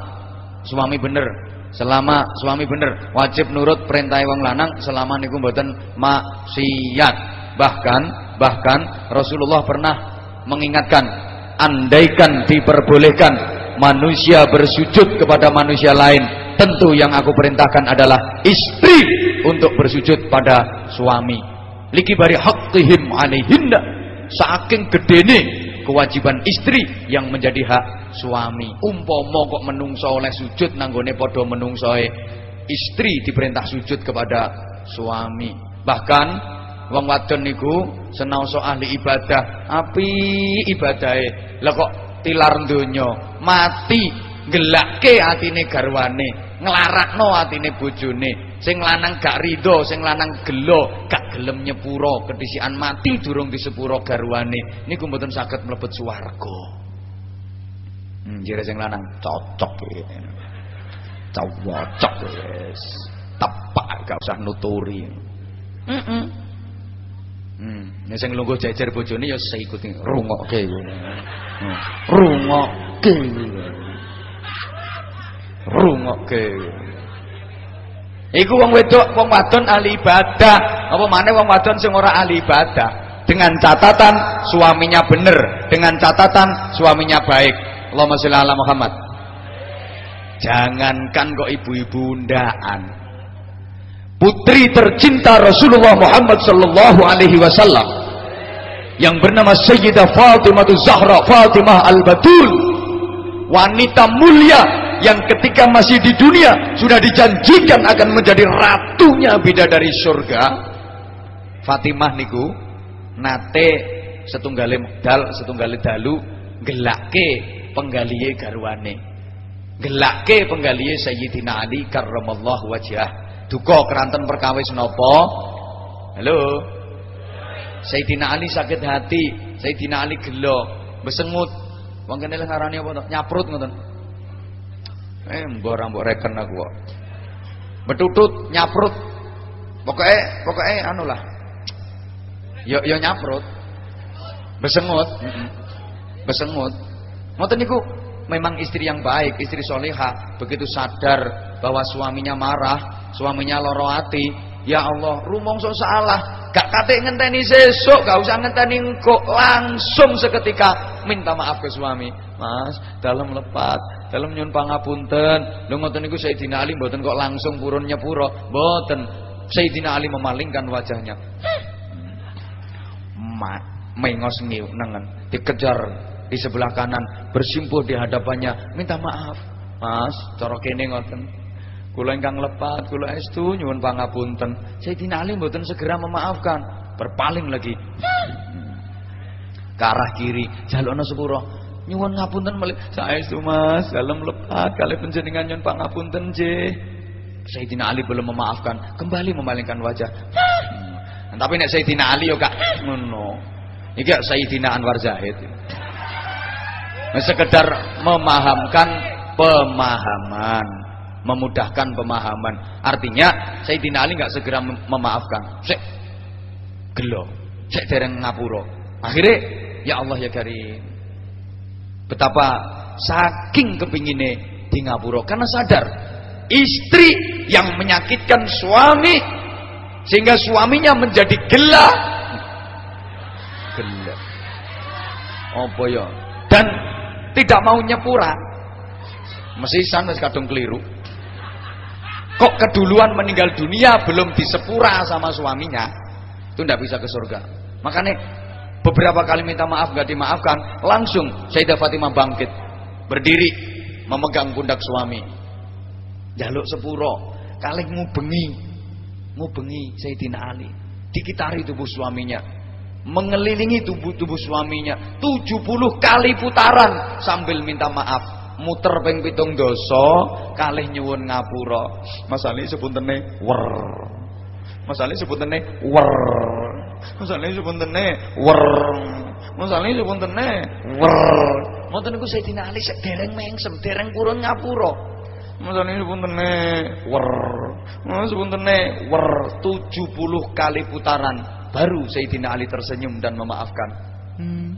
suami bener. Selama suami bener, wajib nurut perintah wong lanang selama niku mboten maksiat. Bahkan bahkan Rasulullah pernah mengingatkan andaikan diperbolehkan manusia bersujud kepada manusia lain tentu yang aku perintahkan adalah istri untuk bersujud pada suami. Liki bari haqqihim alaihinna. Saking gedene kewajiban istri yang menjadi hak suami. Umpama kok menungso oleh sujud nanggone padha menungsoe. Istri diperintah sujud kepada suami. Bahkan wong wadon niku senaoso ahli ibadah. Api ibadahe. Lah kok tilar donya? Mati gelake atine garwane. Nglarakno atine bojone. Sing lanang gak rido sing lanang gelo gak gelem nyepuro. Kedisian mati durung disepuro garwane. Niku mboten saged mlebet swarga. Hmm jere sing lanang cocok cocok wis. Tepak gak usah nuturi. Mm -mm. Hmm, nek sing lungguh jejer bojone ya seikuti rungokke. Hmm. Rungokke. Rungokke. Iku wong wedok, wong wadon ahli ibadah. Apa maneh wong wadon sing ora ahli ibadah? Dengan catatan suaminya bener, dengan catatan suaminya baik. Allahumma sholli ala Muhammad. Jangankan kok ibu-ibu undaan. Putri tercinta Rasulullah Muhammad sallallahu alaihi wasallam yang bernama Sayyidah Fatimah Zahra Fatimah Al-Batul. Wanita mulia yang ketika masih di dunia sudah dijanjikan akan menjadi ratunya bidadari surga. Fatimah niku nate setunggali dal setunggali dalu gelake penggaliye garwane. Gelake penggaliye Sayyidina Ali karramallahu wajhah. Duka keranten perkawis napa? Halo. Sayyidina Ali sakit hati, Sayyidina Ali gelo, besengut. Wong kene lek apa? Nyaprut ngoten. Eh, mbok ora mbok reken aku kok. Betutut, nyaprut. Pokoke pokoke anu lah. Yo yo nyaprut. Besengut. Besengut. Ngoten niku memang istri yang baik, istri soleha, begitu sadar bahwa suaminya marah, suaminya loro hati, Ya Allah, rumongso salah, gak kate ngenteni sesuk, gak usah ngenteni engko, langsung seketika minta maaf ke suami. Mas, dalam lepat, dalam nyun pangapunten. Lho ngoten niku Sayyidina Ali mboten kok langsung purun nyepuro, mboten. Sayyidina Ali memalingkan wajahnya. Mat, mengos ngiu nengen, dikejar di sebelah kanan, bersimpuh di hadapannya, minta maaf. Mas, cara kene ngoten. Kula ingkang lepat, kula estu nyuwun pangapunten. Sayyidina Ali mboten segera memaafkan, berpaling lagi. Ke arah kiri, jalukna sepuro. Nyuwun ngapunten malih. Saestu Mas, dalam lepat kali panjenengan nyuwun pangapunten nggih. Sayyidina Ali belum memaafkan, kembali memalingkan wajah. Hmm. Tapi nek Sayyidina Ali yo gak ngono. Iki Sayyidina Anwar Zahid. Sekedar memahamkan pemahaman, memudahkan pemahaman. Artinya Sayyidina Ali nggak segera memaafkan. Sik gelo, sik dereng ngapura. Akhirnya ya Allah ya Karim. Betapa saking kepingine di ngapura karena sadar istri yang menyakitkan suami sehingga suaminya menjadi gela gela apa ya dan tidak mau nyepura mesisan wis kadung keliru kok keduluan meninggal dunia belum disepura sama suaminya? Itu tidak bisa ke surga. Makanya beberapa kali minta maaf gak dimaafkan langsung Sayyidah Fatimah bangkit. Berdiri memegang pundak suami. Jaluk sepuro. Kalih ngubengi ngubengi Sayyidina Ali. Dikitari tubuh suaminya. Mengelilingi tubuh tubuh suaminya 70 kali putaran sambil minta maaf muter ping pitung dosa kalih nyuwun ngapura masale sepuntene wer masale sepuntene wer masale sepuntene wer masale sepuntene wer ngoten niku Sayyidina Ali sedereng mengsem dereng purun ngapura Masane sepuntene wer. Mas sepuntene wer 70 kali putaran baru Sayyidina Ali tersenyum dan memaafkan. Hmm.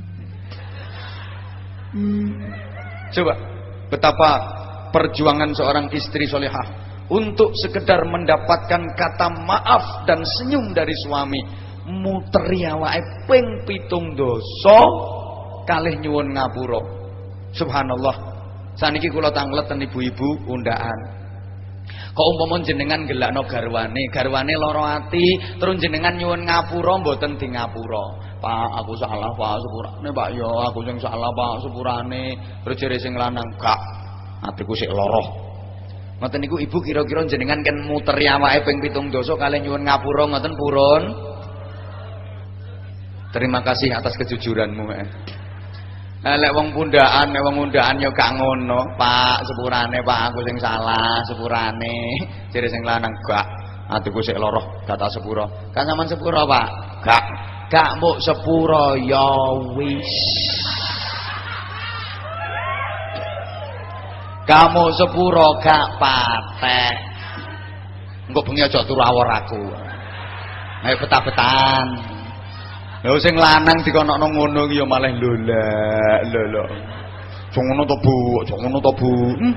Hmm. Coba betapa perjuangan seorang istri solehah untuk sekedar mendapatkan kata maaf dan senyum dari suami muteri awake ping pitung dosa kalih nyuwun ngapura subhanallah Saniki kula tanglet ten ibu-ibu undaan. Kok umpama jenengan gelakno garwane, garwane lara ati, jenengan nyuwun ngapura mboten di ngapura. Pak, aku salah, Pak, sepurane, Pak, ya aku sing salah, Pak, sepurane. Terus jere sing lanang, gak. Atiku sik lara. Ngoten niku Ibu kira-kira jenengan kan muteri awake ping 7 dosa kalih nyuwun ngapura ngoten purun. Terima kasih atas kejujuranmu. Eh. Lek wong pundaan, lek wong undaan ya gak ngono. Pak, sepurane Pak aku sing salah, sepurane. Jere sing lanang gak. Atiku sik loroh, kata sepuro. Kan sampean sepuro, Pak? Gak. Gak mbok sepuro ya wis. Kamu sepuro gak patek. Engko bengi aja turu awor aku. Ayo betah-betahan. Lha sing lanang dikonokno ngono iki ya malah lolak lolo. Aja ngono to, Bu. Aja ngono to, Bu. Hmm,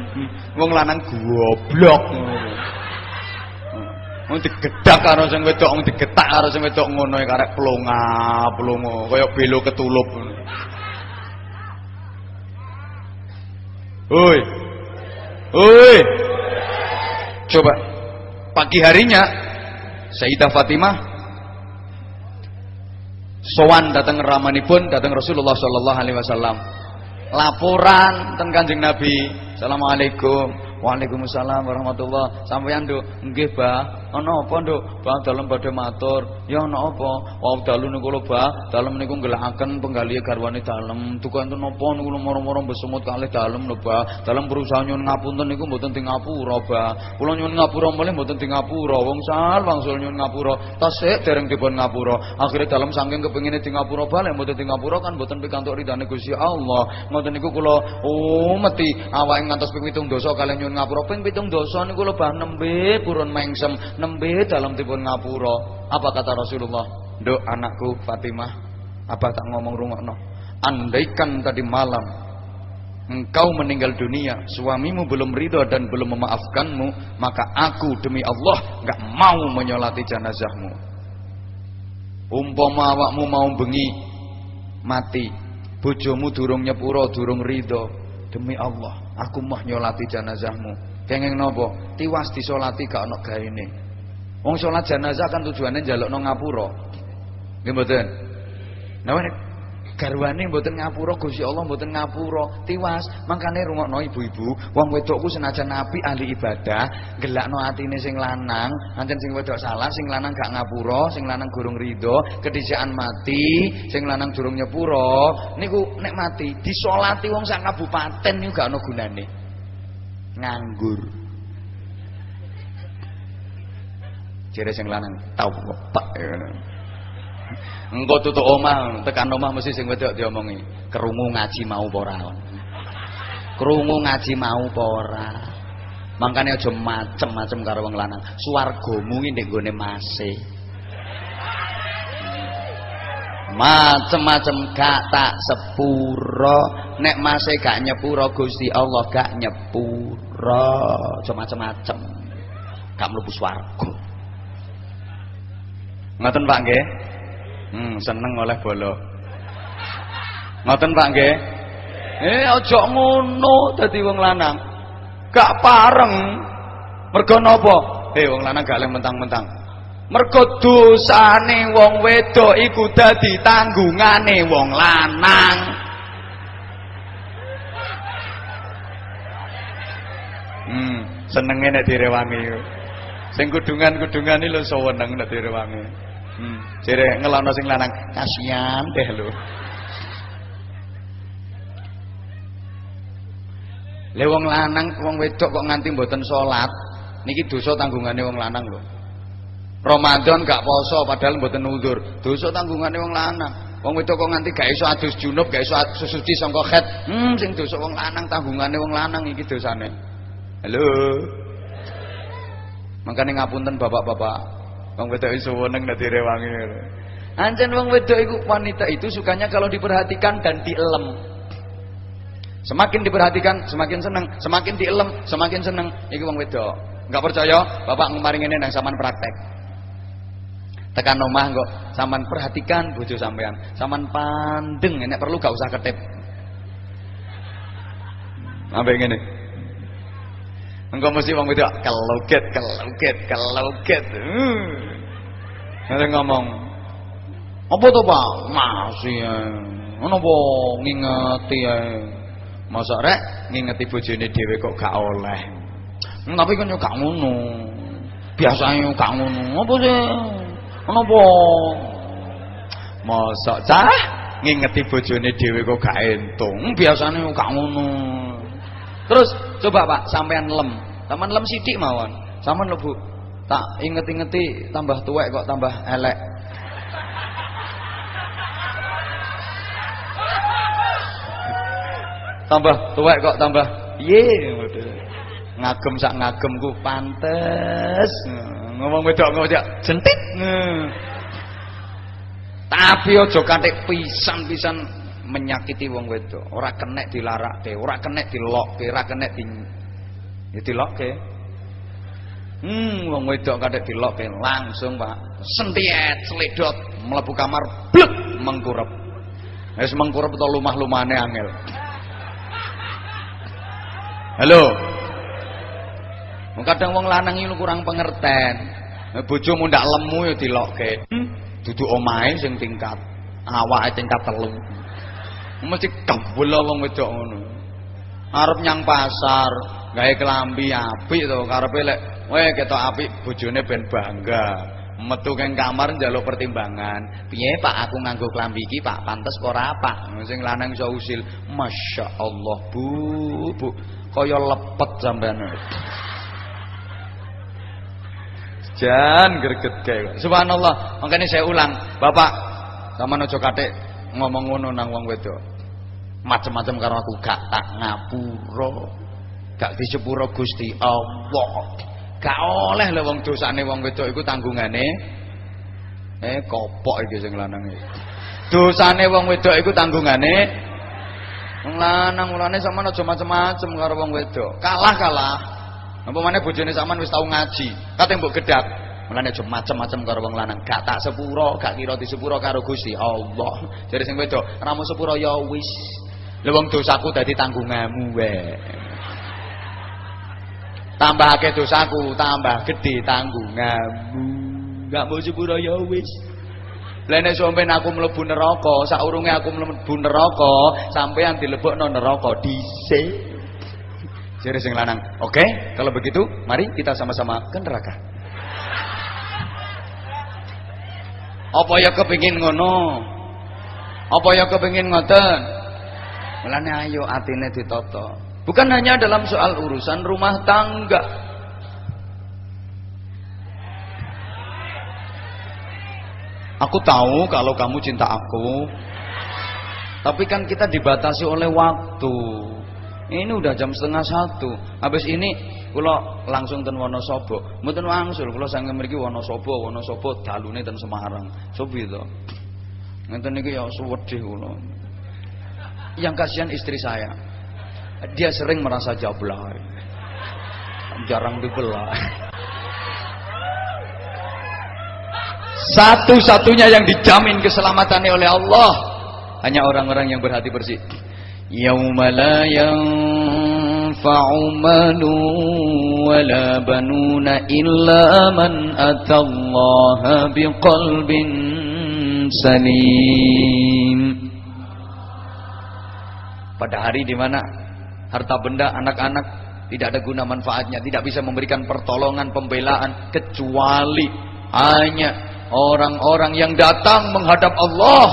wong lanang goblok. Wong digedak karo sing wedok, wong digetak karo sing wedok ngono e karek plonga, plongo, kaya belo ketulup. Oi. Oi. Coba pagi harinya Sayyidah Fatimah sowan datang ramanipun datang Rasulullah sallallahu alaihi wasallam laporan tentang Kanjeng Nabi Assalamualaikum Waalaikumsalam warahmatullah. Sampeyan, Nduk. Nggih, Bah. Ana apa, Nduk? Bah dalem badhe matur. Ya ana apa? Wau dalu niku lho, Bah. Dalem niku nggelahaken penggali garwane dalem. Duka enten napa niku moro-moro besemut kalih dalem lho, Bah. Dalem berusaha nyuwun ngapunten niku mboten di ngapura, Bah. Kula nyuwun ngapura mulih mboten di ngapura. Wong sal wangsul nyuwun ngapura. Tasik dereng dipun ngapura. Akhire dalem saking kepengine di ngapura balik mboten di ngapura kan mboten pikantuk ridane Gusti Allah. Ngoten niku kula oh meti awake ngantos ping 7 dosa kalih nyuwun ngapura ping pitung dosa niku lebah nembe purun mengsem nembe dalam dipun ngapura apa kata Rasulullah nduk anakku Fatimah apa tak ngomong rungokno andaikan tadi malam engkau meninggal dunia, suamimu belum ridho dan belum memaafkanmu, maka aku demi Allah nggak mau menyolati jenazahmu. Umpama awakmu mau bengi mati, bojomu durung nyepuro, durung ridho, demi Allah, aku mau nyolati jenazahmu. Kenging nopo? Tiwas disolati gak ono gaene. Wong salat jenazah kan tujuannya njalukno ngapura. Nggih mboten? Nah, garwane mboten ngapura Gusti Allah mboten ngapura. Tiwas mangkane rungokno ibu-ibu. Wong wedok ku senajan nabi ahli ibadah gelakno atine sing lanang. Ancen sing wedok salah sing lanang gak ngapura sing lanang gurung ridho kedisian mati sing lanang durung nyepuro. Niku nek mati disolati wong sak kabupaten niku gak ono gunane. Nganggur jere sing lanang tau pak Engko tutuk omah, tekan omah mesti sing wedok diomongi, kerungu ngaji mau apa ora. Krungu ngaji mau apa ora. Mangkane aja macem-macem karo wong lanang. Swargamu ki ndek gone mase. Macem-macem gak tak sepuro, nek mase gak nyepuro Gusti Allah gak nyepuro. Aja macem-macem. Gak mlebu swarga. Ngoten Pak nggih? Hmm, seneng oleh bolo. Ngoten Pak nggih? Eh aja ngono dadi wong lanang. Gak pareng. Mergo napa? Eh wong lanang gak leng mentang-mentang. Mergo dosane wong wedok iku dadi tanggungane wong lanang. Hmm, senenge nek direwangi. Sing kudungan-kudungan iki lho seweneng nek direwangi. Hmm. Jere ngelono sing lanang, kasihan deh lu. Le wong lanang, wong wedok kok nganti mboten salat, niki dosa tanggungane wong lanang lho. Ramadan gak poso padahal mboten uzur, dosa tanggungane wong lanang. Wong wedok kok nganti gak iso adus junub, gak iso suci sangka khet. Hmm sing dosa wong lanang tanggungane wong lanang iki dosane. Halo. Makane ngapunten bapak-bapak, Wong wedok iso weneng nek direwangi. Ancen wong wedok iku wanita itu sukanya kalau diperhatikan dan dielem. Semakin diperhatikan, semakin seneng, semakin dielem, semakin seneng. Iki wong wedok. Enggak percaya? Bapak ngemaring ini nang sampean praktek. Tekan omah kok sampean perhatikan bojo sampean. Sampean pandeng nek perlu gak usah ketip. Sampai ngene. Engkau mesti wong wedok keloget, keloget, keloget. Hmm. Nanti ngomong, apa tuh pak? Masih ya. Apa ngingeti ya? Masa rek ngingeti bojone dhewe kok gak oleh. Hmm, tapi kan yo gak ngono. Biasanya gak ngono. Apa sih? Kenapa? Masa cah ngingeti bojone dhewe kok gak entung. Hmm, biasanya gak ngono. Terus coba Pak, sampean lem. Taman lem sidik mawon. Sampean lebu. Tak inget-ingeti tambah tuwek kok tambah elek. tambah tuwek kok tambah piye ngagem sak ngagemku pantes ngomong wedok wedok jentik tapi aja katik pisan-pisan menyakiti wong wedok, ora kenek dilarakke, ora kenek dilokke, ora kenek di ya dilokke. Hmm, wong wedok kadek dilokke langsung, Pak. Sentiet, sledot, mlebu kamar, blek mengkurep. Wis mengkurep to lumah-lumane angel. Halo. Kadang wong lanang iki kurang pengerten. Bojomu ndak lemu ya dilokke. Hmm, duduk omahe sing tingkat awake tingkat telu mesti kebul wong wedok ngono. Arep nyang pasar gawe kelambi apik to karepe lek we ketok apik bojone ben bangga. Metu keng kamar njaluk pertimbangan. Piye Pak? Aku nganggo klambi iki Pak? Pantes ora apa sing lanang iso usil Masya Allah Bu Bu kaya lepet sampean jan greget kae subhanallah makanya saya ulang Bapak sama aja katik ngomong ngono nang wong wedok. Macem-macem karo aku gak tak ngapura. Gak disepuro Gusti Allah. Gak oleh lho wong dosane wong wedok iku tanggungane eh kopok iki sing lanang iki. Dosane wong wedok iku tanggungane Wong lanang mulane sampean aja macem-macem karo wong wedok. Kalah kalah. Apa maneh bojone sampean wis tau ngaji, kate mbok gedak. Mulane aja macem-macem karo wong lanang. Gak tak sepuro, gak kira di sepuro karo Gusti Allah. Jadi sing wedok, ramu sepuro ya wis. Lha wong dosaku dadi tanggunganmu wae. Tambahake dosaku, tambah gede tanggunganmu. Gak mau sepuro ya wis. Lah nek sampean aku mlebu neraka, saurunge aku mlebu neraka, sampean dilebokno neraka dhisik. Jere sing lanang. Oke, kalau begitu mari kita sama-sama ke neraka. Apa ya kepengin ngono? Apa ya kepengin ngoten? Mulane ayo atine ditata. Bukan hanya dalam soal urusan rumah tangga, Aku tahu kalau kamu cinta aku. Tapi kan kita dibatasi oleh waktu. Ini udah jam setengah satu. Habis ini kalau langsung ten Wonosobo. Mboten wangsul kula sange mriki Wonosobo, Wonosobo dalune ten Semarang. Sobi to. Ngeten niki ya suwedih kula. Yang kasihan istri saya. Dia sering merasa jablay. Jarang dibelah. Satu-satunya yang dijamin keselamatannya oleh Allah hanya orang-orang yang berhati bersih. Yauma yanfa'u malu wala banuna illa man atallaha biqalbin salim. Pada hari di mana harta benda anak-anak tidak ada guna manfaatnya, tidak bisa memberikan pertolongan, pembelaan kecuali hanya orang-orang yang datang menghadap Allah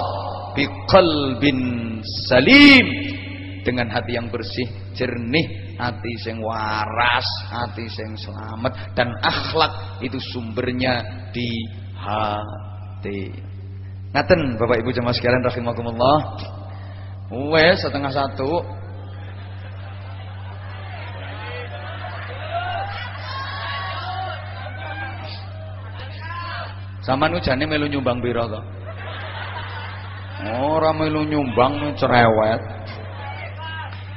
biqalbin salim dengan hati yang bersih, jernih, hati yang waras, hati yang selamat dan akhlak itu sumbernya di hati. Ngaten Bapak Ibu jemaah sekalian rahimakumullah. Wes setengah satu Sampeyan ujane melu nyumbang pira to? Ora melu nyumbang cerewet.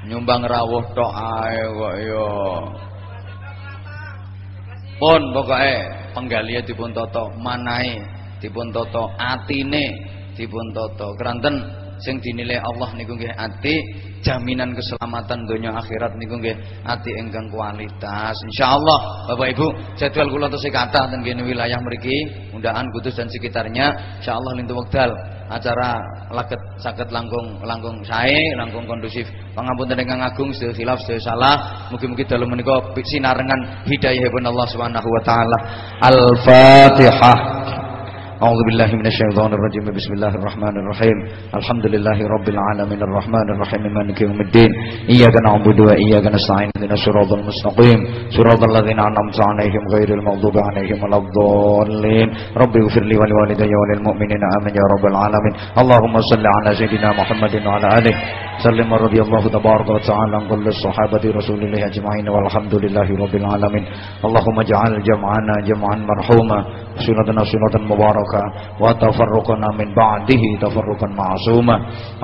Nyumbang rawuh tok ae kok ya. Pun pokoke penggalihe dipun tata, manahe dipun tata, atine dipun tata. Keranten sing dinilai Allah niku nggih ati jaminan keselamatan dunia akhirat niku nggih ati ingkang kualitas. Insyaallah Bapak Ibu, jadwal kula tesih kathah ten wilayah mriki, Undaan Kudus dan sekitarnya. Insyaallah lintu wekdal acara laket saged langkung langkung sae, langkung kondusif. Pangapunten ingkang agung sedaya khilaf sedaya salah. Mugi-mugi dalu menika sinarengan hidayahipun Allah Subhanahu wa taala. Al-Fatihah. أعوذ بالله من الشيطان الرجيم. بسم الله الرحمن الرحيم. الحمد لله رب العالمين. الرحمن الرحيم. مالك يوم الدين. إياك نعبد وإياك نستعين. اهدنا الصراط المستقيم. صراط الذين أنعمت عليهم غير المغضوب عليهم ولا الضالين. رب اغفر لي ولوالدي وللمؤمنين. آمين يا رب العالمين. اللهم صل على سيدنا محمد وعلى آله. سلم رضي الله تبارك وتعالى عن كل الصحابة رسول الله أجمعين والحمد لله رب العالمين. اللهم اجعل جمعنا جمعا مرحوما سنتنا سنة مباركة وتفرقنا من بعده تفرقا معصوما.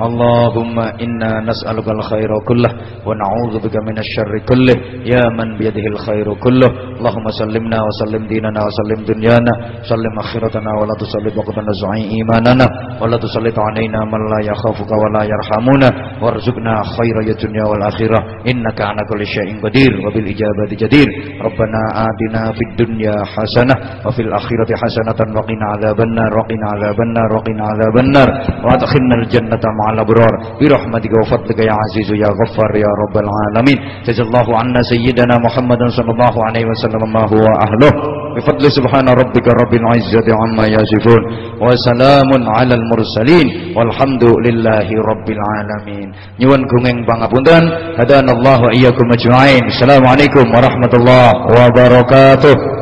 اللهم إنا نسألك الخير كله ونعوذ بك من الشر كله. يا من بيده الخير كله. اللهم سلمنا وسلم ديننا وسلم دنيانا. سلم آخرتنا ولا تسلط وقتنا زعي إيماننا. ولا تسلط علينا من لا يخافك ولا يرحمنا. وارزقنا خير الدنيا والآخرة. إنك على كل شيء قدير وبالإجابة جدير. ربنا آتنا في الدنيا حسنة وفي الآخرة حسنة وقنا عذاب النار وقنا عذاب النار وقنا عذاب النار. وأدخلنا الجنة مع الأبرار. برحمتك وفضلك يا عزيز يا غفار يا رب العالمين. جزا الله عنا سيدنا محمد صلى الله عليه وسلم ما هو أهله. بفضل سبحان ربك رب العزة عما يصفون وسلام على المرسلين والحمد لله رب العالمين. نيوان كونغ بانغ بوندان هدانا الله إياكم أجمعين. السلام عليكم ورحمة الله وبركاته.